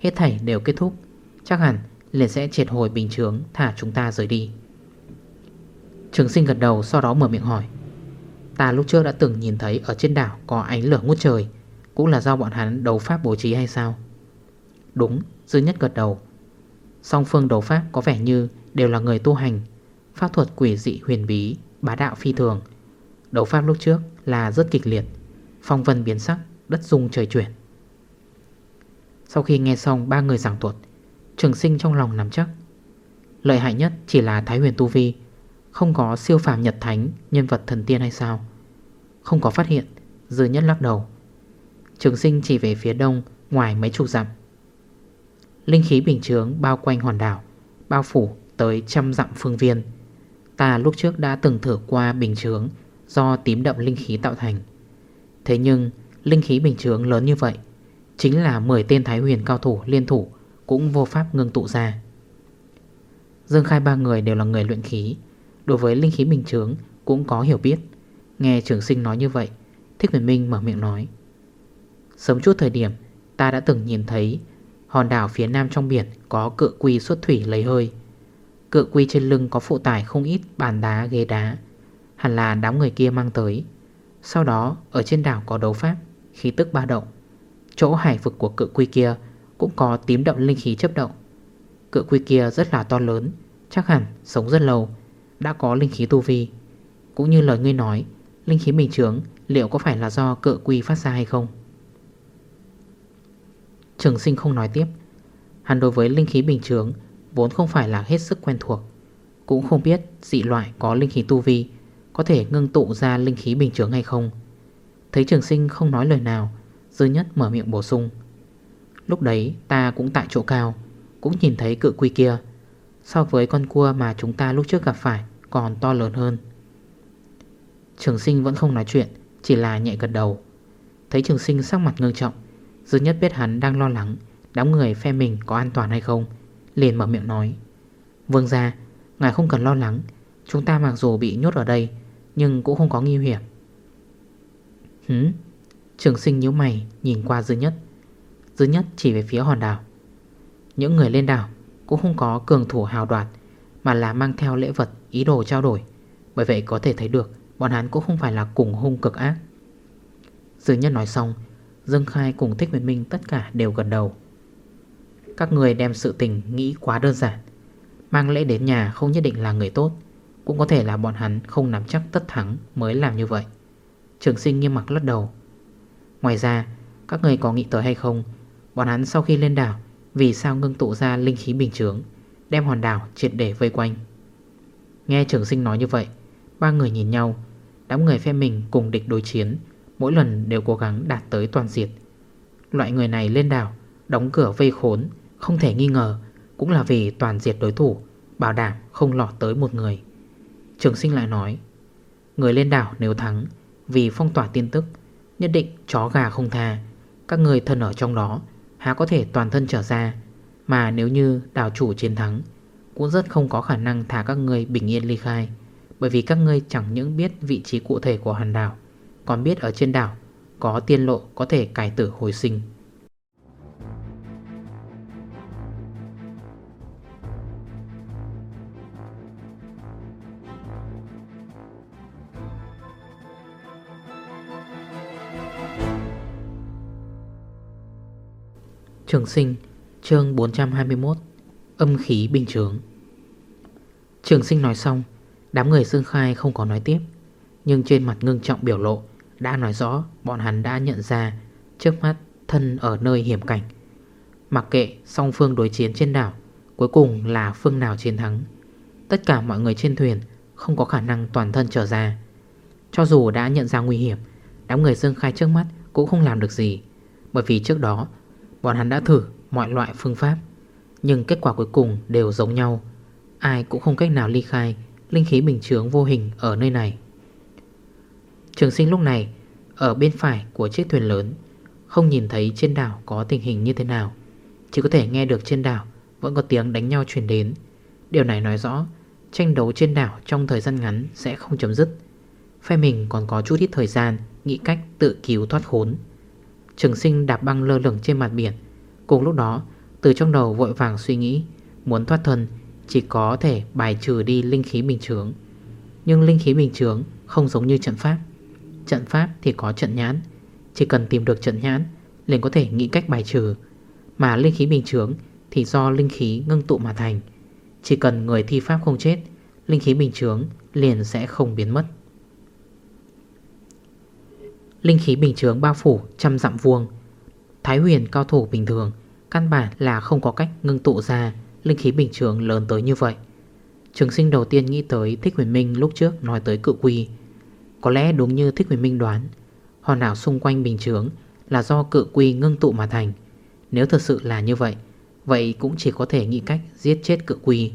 Speaker 1: Hết thảy đều kết thúc, Chắc hẳn liền sẽ triệt hồi bình thường Thả chúng ta rời đi. Trường sinh gật đầu sau đó mở miệng hỏi. Ta lúc trước đã từng nhìn thấy Ở trên đảo có ánh lửa ngút trời, Cũng là do bọn hắn đấu pháp bố trí hay sao? Đúng, Dư nhất gật đầu. Song phương đấu pháp có vẻ như Đều là người tu hành. Pháp thuật quỷ dị huyền bí, Bá đạo phi thường. Đấu pháp lúc trước là rất kịch liệt. Phong vân biến sắc, Đất rung trời chuyển. Sau khi nghe xong ba người giảng thuật, Trường sinh trong lòng nắm chắc. Lợi hại nhất chỉ là Thái huyền Tu Vi. Không có siêu phàm nhật thánh, Nhân vật thần tiên hay sao? Không có phát hiện, Dư nhất lắc đầu. Trường sinh chỉ về phía đông, Ngoài mấy chục dặm. Linh khí bình chướng bao quanh hòn đảo, Bao phủ tới trăm dặm phương viên. Ta lúc trước đã từng thử qua bình chướng Do tím đậm linh khí tạo thành. Thế nhưng, Linh khí bình chướng lớn như vậy, Chính là 10 tên thái huyền cao thủ liên thủ Cũng vô pháp ngưng tụ ra. Dương khai ba người đều là người luyện khí, Đối với linh khí bình chướng Cũng có hiểu biết. Nghe trưởng sinh nói như vậy, Thích Huyền Minh mở miệng nói, Sớm chút thời điểm, Ta đã từng nhìn thấy Hòn đảo phía nam trong biển Có cự quy xuất thủy lấy hơi. Cự quy trên lưng có phụ tải không ít bàn đá ghế đá. Hẳn là đám người kia mang tới. Sau đó, ở trên đảo có đấu pháp, Khí tức ba động. Chỗ hải vực của cự quy kia Cũng có tím đậm linh khí chấp động. Cự quy kia rất là to lớn, Chắc hẳn sống rất lâu, Đã có linh khí tu vi. Cũng như lời ngươi nói, Linh khí bình trướng liệu có phải là do cự quy phát ra hay không? Trường sinh không nói tiếp. Hắn đối với linh khí bình thường Vốn không phải là hết sức quen thuộc. Cũng không biết dị loại có linh khí tu vi Có thể ngưng tụ ra linh khí bình thường hay không. Thấy trường sinh không nói lời nào, Dư nhất mở miệng bổ sung. Lúc đấy ta cũng tại chỗ cao, Cũng nhìn thấy cự quy kia. So với con cua mà chúng ta lúc trước gặp phải Còn to lớn hơn. Trường sinh vẫn không nói chuyện, Chỉ là nhẹ gật đầu. Thấy trường sinh sắc mặt ngưng trọng Dư nhất biết hắn đang lo lắng, Đám người phe mình có an toàn hay không, Liền mở miệng nói. Vương ra Ngài không cần lo lắng, Chúng ta mặc dù bị nhốt ở đây, Nhưng cũng không có nghi hiểm. Hứ Trường sinh nhíu mày, nhìn qua dư nhất. Dư nhất chỉ về phía hòn đảo. Những người lên đảo Cũng không có cường thủ hào đoạt, Mà là mang theo lễ vật, ý đồ trao đổi. Bởi vậy có thể thấy được, Bọn hắn cũng không phải là cùng hung cực ác. Dư nhất nói xong Dương Khai cùng Thích Nguyệt Minh tất cả đều gần đầu. Các người đem sự tình nghĩ quá đơn giản, Mang lễ đến nhà không nhất định là người tốt, Cũng có thể là bọn hắn không nắm chắc tất thắng mới làm như vậy. Trường sinh nghiêm mặt lất đầu. Ngoài ra, Các người có nghĩ tới hay không? Bọn hắn sau khi lên đảo, Vì sao ngưng tụ ra linh khí bình thường Đem hòn đảo triệt để vây quanh? Nghe trường sinh nói như vậy, Ba người nhìn nhau, Đám người phe mình cùng địch đối chiến Mỗi lần đều cố gắng đạt tới toàn diệt Loại người này lên đảo, Đóng cửa vây khốn, Không thể nghi ngờ, Cũng là vì toàn diệt đối thủ, Bảo đảm không lọt tới một người. Trường sinh lại nói, Người lên đảo nếu thắng, Vì phong tỏa tin tức, Nhất định chó gà không tha. Các người thân ở trong đó, Há có thể toàn thân trở ra. Mà nếu như đảo chủ chiến thắng, Cũng rất không có khả năng thả các người bình yên ly khai, Bởi vì các ngươi chẳng những biết vị trí cụ thể của hòn đảo còn biết ở trên đảo, Có tiên lộ có thể cải tử hồi sinh. Trường sinh, chương 421 Âm khí bình trướng Trường sinh nói xong, Đám người Dương Khai không có nói tiếp, Nhưng trên mặt ngưng trọng biểu lộ đã nói rõ, bọn hắn đã nhận ra Trước mắt thân ở nơi hiểm cảnh. Mặc kệ song phương đối chiến trên đảo, Cuối cùng là phương nào chiến thắng, Tất cả mọi người trên thuyền Không có khả năng toàn thân trở ra. Cho dù đã nhận ra nguy hiểm, Đám người Dương Khai trước mắt cũng không làm được gì, Bởi vì trước đó, Bọn hắn đã thử mọi loại phương pháp, Nhưng kết quả cuối cùng đều giống nhau. Ai cũng không cách nào ly khai Linh khí bình chướng vô hình ở nơi này. Trường sinh lúc này, Ở bên phải của chiếc thuyền lớn, Không nhìn thấy trên đảo có tình hình như thế nào. Chỉ có thể nghe được trên đảo Vẫn có tiếng đánh nhau truyền đến. Điều này nói rõ, Tranh đấu trên đảo trong thời gian ngắn sẽ không chấm dứt. Phe mình còn có chút ít thời gian, Nghĩ cách tự cứu thoát khốn. Trường sinh đạp băng lơ lửng trên mặt biển. Cùng lúc đó, Từ trong đầu vội vàng suy nghĩ, Muốn thoát thân, chỉ có thể bài trừ đi linh khí bình thường. Nhưng linh khí bình thường không giống như trận pháp. Trận pháp thì có trận nhãn. Chỉ cần tìm được trận nhãn, liền có thể nghĩ cách bài trừ. Mà linh khí bình trướng thì do linh khí ngưng tụ mà thành. Chỉ cần người thi pháp không chết, Linh khí bình trướng liền sẽ không biến mất. Linh khí bình trướng bao phủ trăm dặm vuông. Thái huyền cao thủ bình thường, Căn bản là không có cách ngưng tụ ra Linh khí bình trướng lớn tới như vậy. Trường sinh đầu tiên nghĩ tới Thích Huyền Minh lúc trước nói tới cự quy. Có lẽ đúng như Thích Huyền Minh đoán, Hòn đảo xung quanh bình thường Là do cự quy ngưng tụ mà thành. Nếu thật sự là như vậy Vậy cũng chỉ có thể nghĩ cách giết chết cự quy.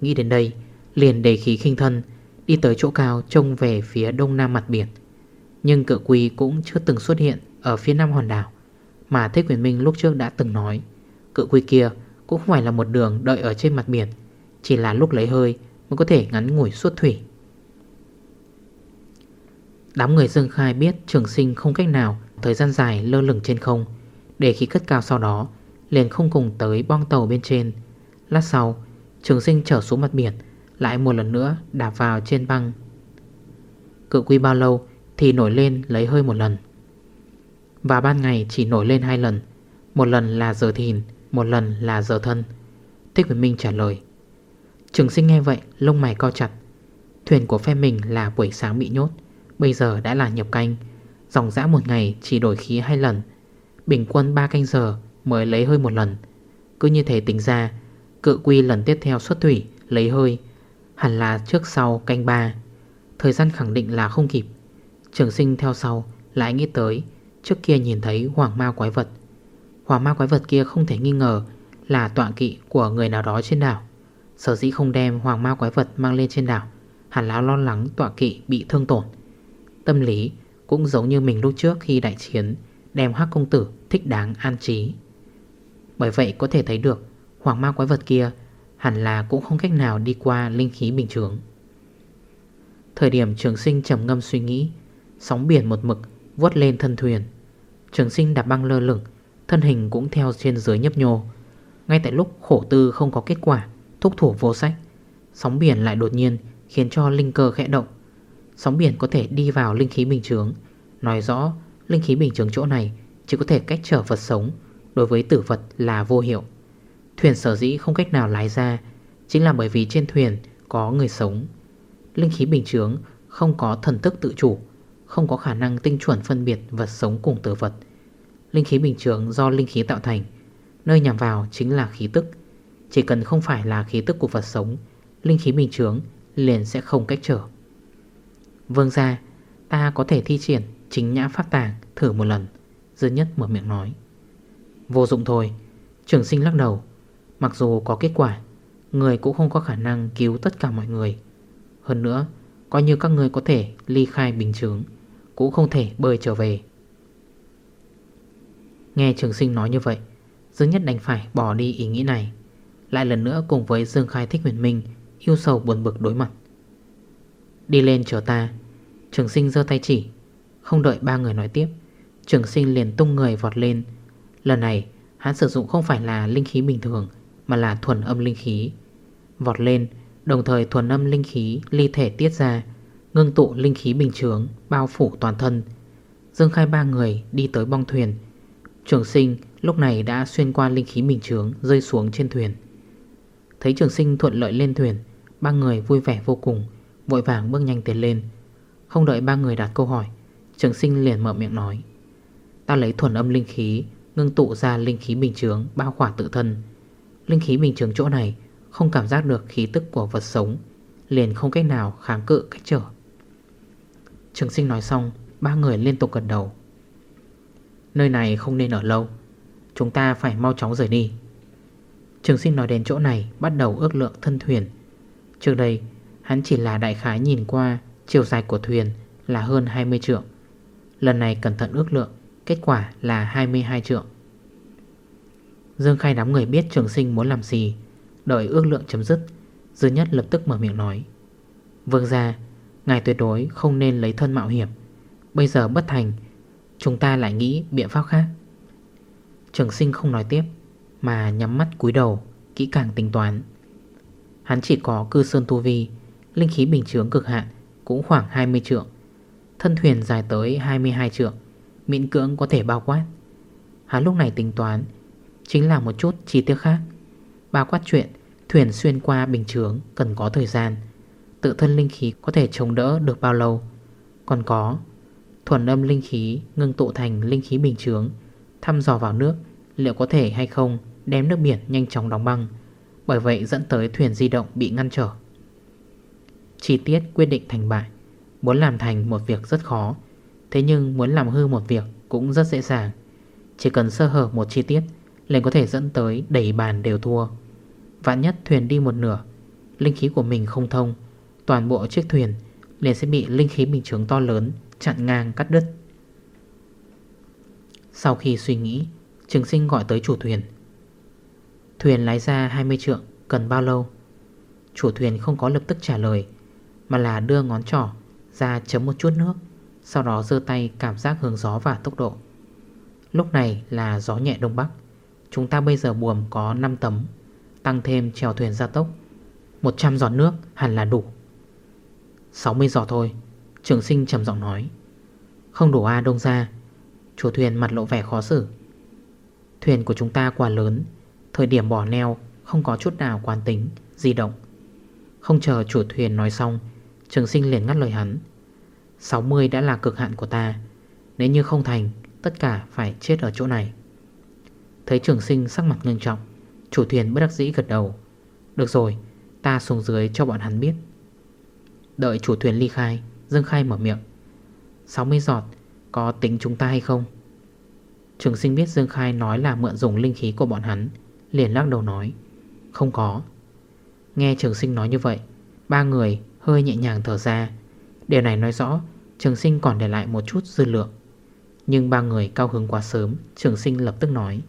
Speaker 1: Nghĩ đến đây, Liền đầy khí khinh thân, Đi tới chỗ cao trông về phía đông nam mặt biển. Nhưng cự quy cũng chưa từng xuất hiện Ở phía nam hòn đảo, Mà Thích Huyền Minh lúc trước đã từng nói, Cự quy kia cũng không phải là một đường đợi ở trên mặt biển, Chỉ là lúc lấy hơi mới có thể ngắn ngủi suốt thủy. Đám người dương khai biết trường sinh không cách nào, Thời gian dài lơ lửng trên không. Để khí cất cao sau đó, Liền không cùng tới bong tàu bên trên. Lát sau, Trường sinh trở xuống mặt biển, Lại một lần nữa đạp vào trên băng. Cự quy bao lâu Thì nổi lên lấy hơi một lần. Và ban ngày chỉ nổi lên hai lần, Một lần là giờ thìn, một lần là giờ thân. Thích Quyền Minh trả lời, Trường sinh nghe vậy, lông mày co chặt. Thuyền của phe mình là buổi sáng bị nhốt. Bây giờ đã là nhập canh. Dòng dã một ngày chỉ đổi khí hai lần. Bình quân 3 canh giờ mới lấy hơi một lần. Cứ như thế tính ra, Cự quy lần tiếp theo xuất thủy, Lấy hơi. Hẳn là trước sau canh 3 Thời gian khẳng định là không kịp. Trường sinh theo sau, lại nghĩ tới, Trước kia nhìn thấy hoàng ma quái vật. Hoàng ma quái vật kia không thể nghi ngờ Là tọa kỵ của người nào đó trên đảo. Sở dĩ không đem hoàng ma quái vật mang lên trên đảo, Hẳn là lo lắng tọa kỵ bị thương tổn. Tâm lý cũng giống như mình lúc trước khi đại chiến, Đem hắc công tử thích đáng an trí. Bởi vậy có thể thấy được, Hoàng ma quái vật kia Hẳn là cũng không cách nào đi qua linh khí bình thường. Thời điểm trường sinh trầm ngâm suy nghĩ, Sóng biển một mực vuốt lên thân thuyền. Trường sinh đạp băng lơ lửng, Thân hình cũng theo trên dưới nhấp nhô. Ngay tại lúc khổ tư không có kết quả, Thúc thủ vô sách, Sóng biển lại đột nhiên khiến cho linh cơ khẽ động. Sóng biển có thể đi vào linh khí bình thường. Nói rõ, linh khí bình thường chỗ này Chỉ có thể cách trở vật sống, Đối với tử vật là vô hiệu. Thuyền sở dĩ không cách nào lái ra Chính là bởi vì trên thuyền có người sống. Linh khí bình thường không có thần thức tự chủ, Không có khả năng tinh chuẩn phân biệt vật sống cùng tử vật Linh khí bình thường do linh khí tạo thành, Nơi nhằm vào chính là khí tức. Chỉ cần không phải là khí tức của vật sống, Linh khí bình thường liền sẽ không cách trở. Vương ra Ta có thể thi triển chính nhã pháp tàng Thử một lần. Dương nhất mở miệng nói. Vô dụng thôi. Trường sinh lắc đầu. Mặc dù có kết quả, Người cũng không có khả năng cứu tất cả mọi người. Hơn nữa, Coi như các người có thể ly khai bình thường Cũng không thể bơi trở về. Nghe trường sinh nói như vậy Dương Nhất đành phải bỏ đi ý nghĩ này. Lại lần nữa cùng với Dương Khai Thích Huyền Minh Yêu sầu buồn bực đối mặt. Đi lên chờ ta. Trường sinh dơ tay chỉ. Không đợi ba người nói tiếp, Trường sinh liền tung người vọt lên. Lần này, hắn sử dụng không phải là linh khí bình thường, Mà là thuần âm linh khí. Vọt lên, Đồng thời thuần âm linh khí, ly thể tiết ra, Ngưng tụ linh khí bình trướng Bao phủ toàn thân. Dương khai ba người đi tới bong thuyền. Trường sinh Lúc này đã xuyên qua linh khí bình trướng Rơi xuống trên thuyền. Thấy trường sinh thuận lợi lên thuyền, Ba người vui vẻ vô cùng, Vội vàng bước nhanh tiến lên. Không đợi ba người đặt câu hỏi, Trường sinh liền mở miệng nói. Ta lấy thuần âm linh khí, Ngưng tụ ra linh khí bình trướng Bao khỏa tự thân. Linh khí bình trướng chỗ này, Không cảm giác được khí tức của vật sống, Liền không cách nào kháng cự cách trở. Trường sinh nói xong, Ba người liên tục gật đầu. Nơi này không nên ở lâu, Chúng ta phải mau chóng rời đi. Trường sinh nói đến chỗ này, Bắt đầu ước lượng thân thuyền. Trước đây, hắn chỉ là đại khái nhìn qua Chiều dài của thuyền là hơn 20 trượng. Lần này cẩn thận ước lượng, Kết quả là 22 trượng. Dương Khai đám người biết trường sinh muốn làm gì, Đợi ước lượng chấm dứt, Dư nhất lập tức mở miệng nói, Vương ra Ngài tuyệt đối không nên lấy thân mạo hiểm. Bây giờ bất thành, Chúng ta lại nghĩ biện pháp khác. Trường sinh không nói tiếp, Mà nhắm mắt cúi đầu, Kỹ càng tính toán. Hắn chỉ có cư sơn tu vi, Linh khí bình chướng cực hạn cũng khoảng 20 trượng. Thân thuyền dài tới 22 trượng, Miễn cưỡng có thể bao quát. Hắn lúc này tính toán, Chính là một chút chi tiết khác. Bao quát chuyện, Thuyền xuyên qua bình chướng cần có thời gian, Tự thân linh khí có thể chống đỡ được bao lâu. Còn có, Thuần âm linh khí ngưng tụ thành linh khí bình chướng, Thăm dò vào nước Liệu có thể hay không đem nước biển nhanh chóng đóng băng. Bởi vậy dẫn tới thuyền di động bị ngăn trở. Chi tiết quyết định thành bại. Muốn làm thành một việc rất khó, Thế nhưng muốn làm hư một việc cũng rất dễ dàng. Chỉ cần sơ hở một chi tiết, liền có thể dẫn tới đẩy bàn đều thua. Vạn nhất thuyền đi một nửa, Linh khí của mình không thông, Toàn bộ chiếc thuyền liền sẽ bị linh khí bình chướng to lớn Chặn ngang cắt đứt. Sau khi suy nghĩ, Trường sinh gọi tới chủ thuyền. Thuyền lái ra 20 trượng, Cần bao lâu? Chủ thuyền không có lập tức trả lời mà là đưa ngón trỏ ra chấm một chút nước, Sau đó dơ tay cảm giác hướng gió và tốc độ. Lúc này là gió nhẹ đông bắc. Chúng ta bây giờ buồm có 5 tấm, Tăng thêm chèo thuyền ra tốc. 100 giọt nước hẳn là đủ. 60 giọt thôi, Trường sinh trầm giọng nói. Không đủ A đông ra Chủ thuyền mặt lộ vẻ khó xử. Thuyền của chúng ta quá lớn, Thời điểm bỏ neo, không có chút nào quán tính, Di động. Không chờ chủ thuyền nói xong Trường sinh liền ngắt lời hắn. 60 đã là cực hạn của ta. Nếu như không thành, Tất cả phải chết ở chỗ này. Thấy trường sinh sắc mặt ngưng trọng, Chủ thuyền bất đắc dĩ gật đầu. Được rồi, ta xuống dưới cho bọn hắn biết. Đợi chủ thuyền ly khai, Dương Khai mở miệng. 60 giọt, có tính chúng ta hay không? Trường sinh biết Dương Khai nói là mượn dùng linh khí của bọn hắn, Liền lắc đầu nói, Không có. Nghe trường sinh nói như vậy, Ba người hơi nhẹ nhàng thở ra. Điều này nói rõ Trường sinh còn để lại một chút dư lượng. Nhưng ba người cao hứng quá sớm Trường sinh lập tức nói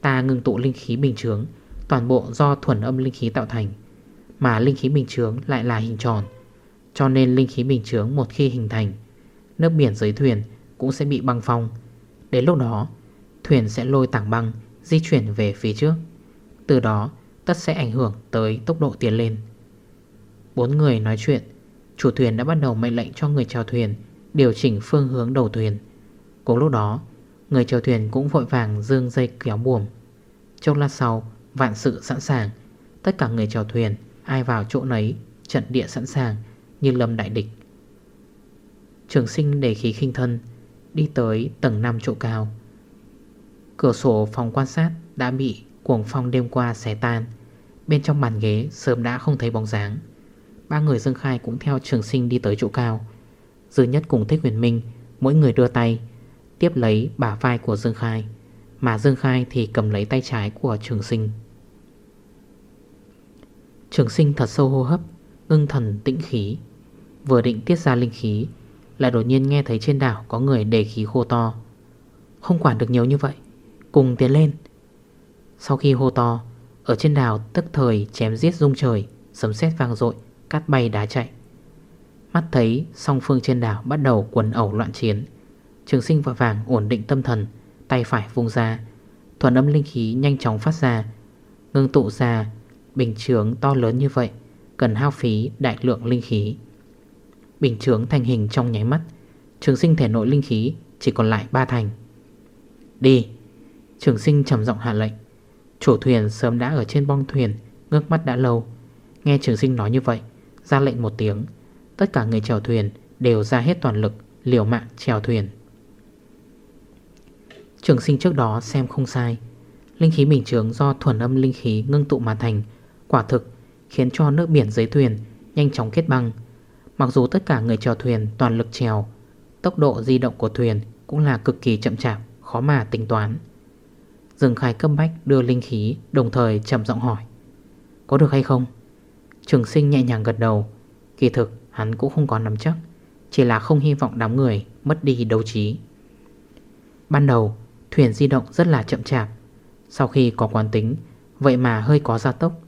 Speaker 1: Ta ngừng tụ linh khí bình trướng, Toàn bộ do thuần âm linh khí tạo thành Mà linh khí bình trướng lại là hình tròn Cho nên linh khí bình trướng một khi hình thành Nước biển dưới thuyền cũng sẽ bị băng phong. Đến lúc đó Thuyền sẽ lôi tảng băng Di chuyển về phía trước. Từ đó tất sẽ ảnh hưởng tới tốc độ tiến lên. Bốn người nói chuyện. Chủ thuyền đã bắt đầu mệnh lệnh cho người chèo thuyền Điều chỉnh phương hướng đầu thuyền. Cùng lúc đó, Người chèo thuyền cũng vội vàng dương dây kéo buồm. Trong lát sau, Vạn sự sẵn sàng. Tất cả người chèo thuyền, Ai vào chỗ nấy, Trận địa sẵn sàng, Như lâm đại địch. Trường sinh để khí khinh thân, Đi tới tầng 5 chỗ cao. Cửa sổ phòng quan sát Đã bị cuồng phong đêm qua xé tan. Bên trong bàn ghế sớm đã không thấy bóng dáng. Ba người Dương Khai cũng theo trường sinh đi tới chỗ cao. Dư nhất cùng Thích Huyền Minh, Mỗi người đưa tay, Tiếp lấy bả vai của Dương Khai, Mà Dương Khai thì cầm lấy tay trái của trường sinh. Trường sinh thật sâu hô hấp, Ngưng thần tĩnh khí. Vừa định tiết ra linh khí, Lại đột nhiên nghe thấy trên đảo có người đề khí khô to. Không quản được nhiều như vậy, Cùng tiến lên. Sau khi hô to, Ở trên đảo tức thời chém giết rung trời, Sấm sét vang dội. Cát bay đá chạy. Mắt thấy song phương trên đảo bắt đầu quần ẩu loạn chiến, Trường sinh vội vàng ổn định tâm thần, Tay phải vung ra, Thuần âm linh khí nhanh chóng phát ra, Ngưng tụ ra Bình chướng to lớn như vậy, Cần hao phí đại lượng linh khí. Bình chướng thành hình trong nháy mắt, Trường sinh thể nội linh khí Chỉ còn lại ba thành. Đi! Trường sinh trầm giọng hạ lệnh. Chủ thuyền sớm đã ở trên bong thuyền, Ngước mắt đã lâu. Nghe trường sinh nói như vậy ra lệnh một tiếng. Tất cả người chèo thuyền đều ra hết toàn lực, Liều mạng chèo thuyền. Trường sinh trước đó xem không sai. Linh khí bình trướng do thuần âm linh khí ngưng tụ mà thành, Quả thực khiến cho nước biển dưới thuyền nhanh chóng kết băng. Mặc dù tất cả người chèo thuyền toàn lực chèo, Tốc độ di động của thuyền cũng là cực kỳ chậm chạp, Khó mà tính toán. Dương Khai cấp bách đưa linh khí, Đồng thời chậm giọng hỏi, Có được hay không? Trường sinh nhẹ nhàng gật đầu. Kỳ thực, hắn cũng không có nắm chắc, Chỉ là không hy vọng đám người mất đi đấu trí. Ban đầu, Thuyền di động rất là chậm chạp. Sau khi có quán tính, Vậy mà hơi có gia tốc.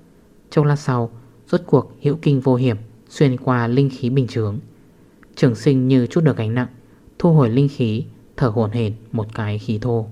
Speaker 1: Trong lát sau, Rốt cuộc hữu kinh vô hiểm Xuyên qua linh khí bình thường Trường sinh như chút được gánh nặng, Thu hồi linh khí, Thở hồn hển một cái khí thô.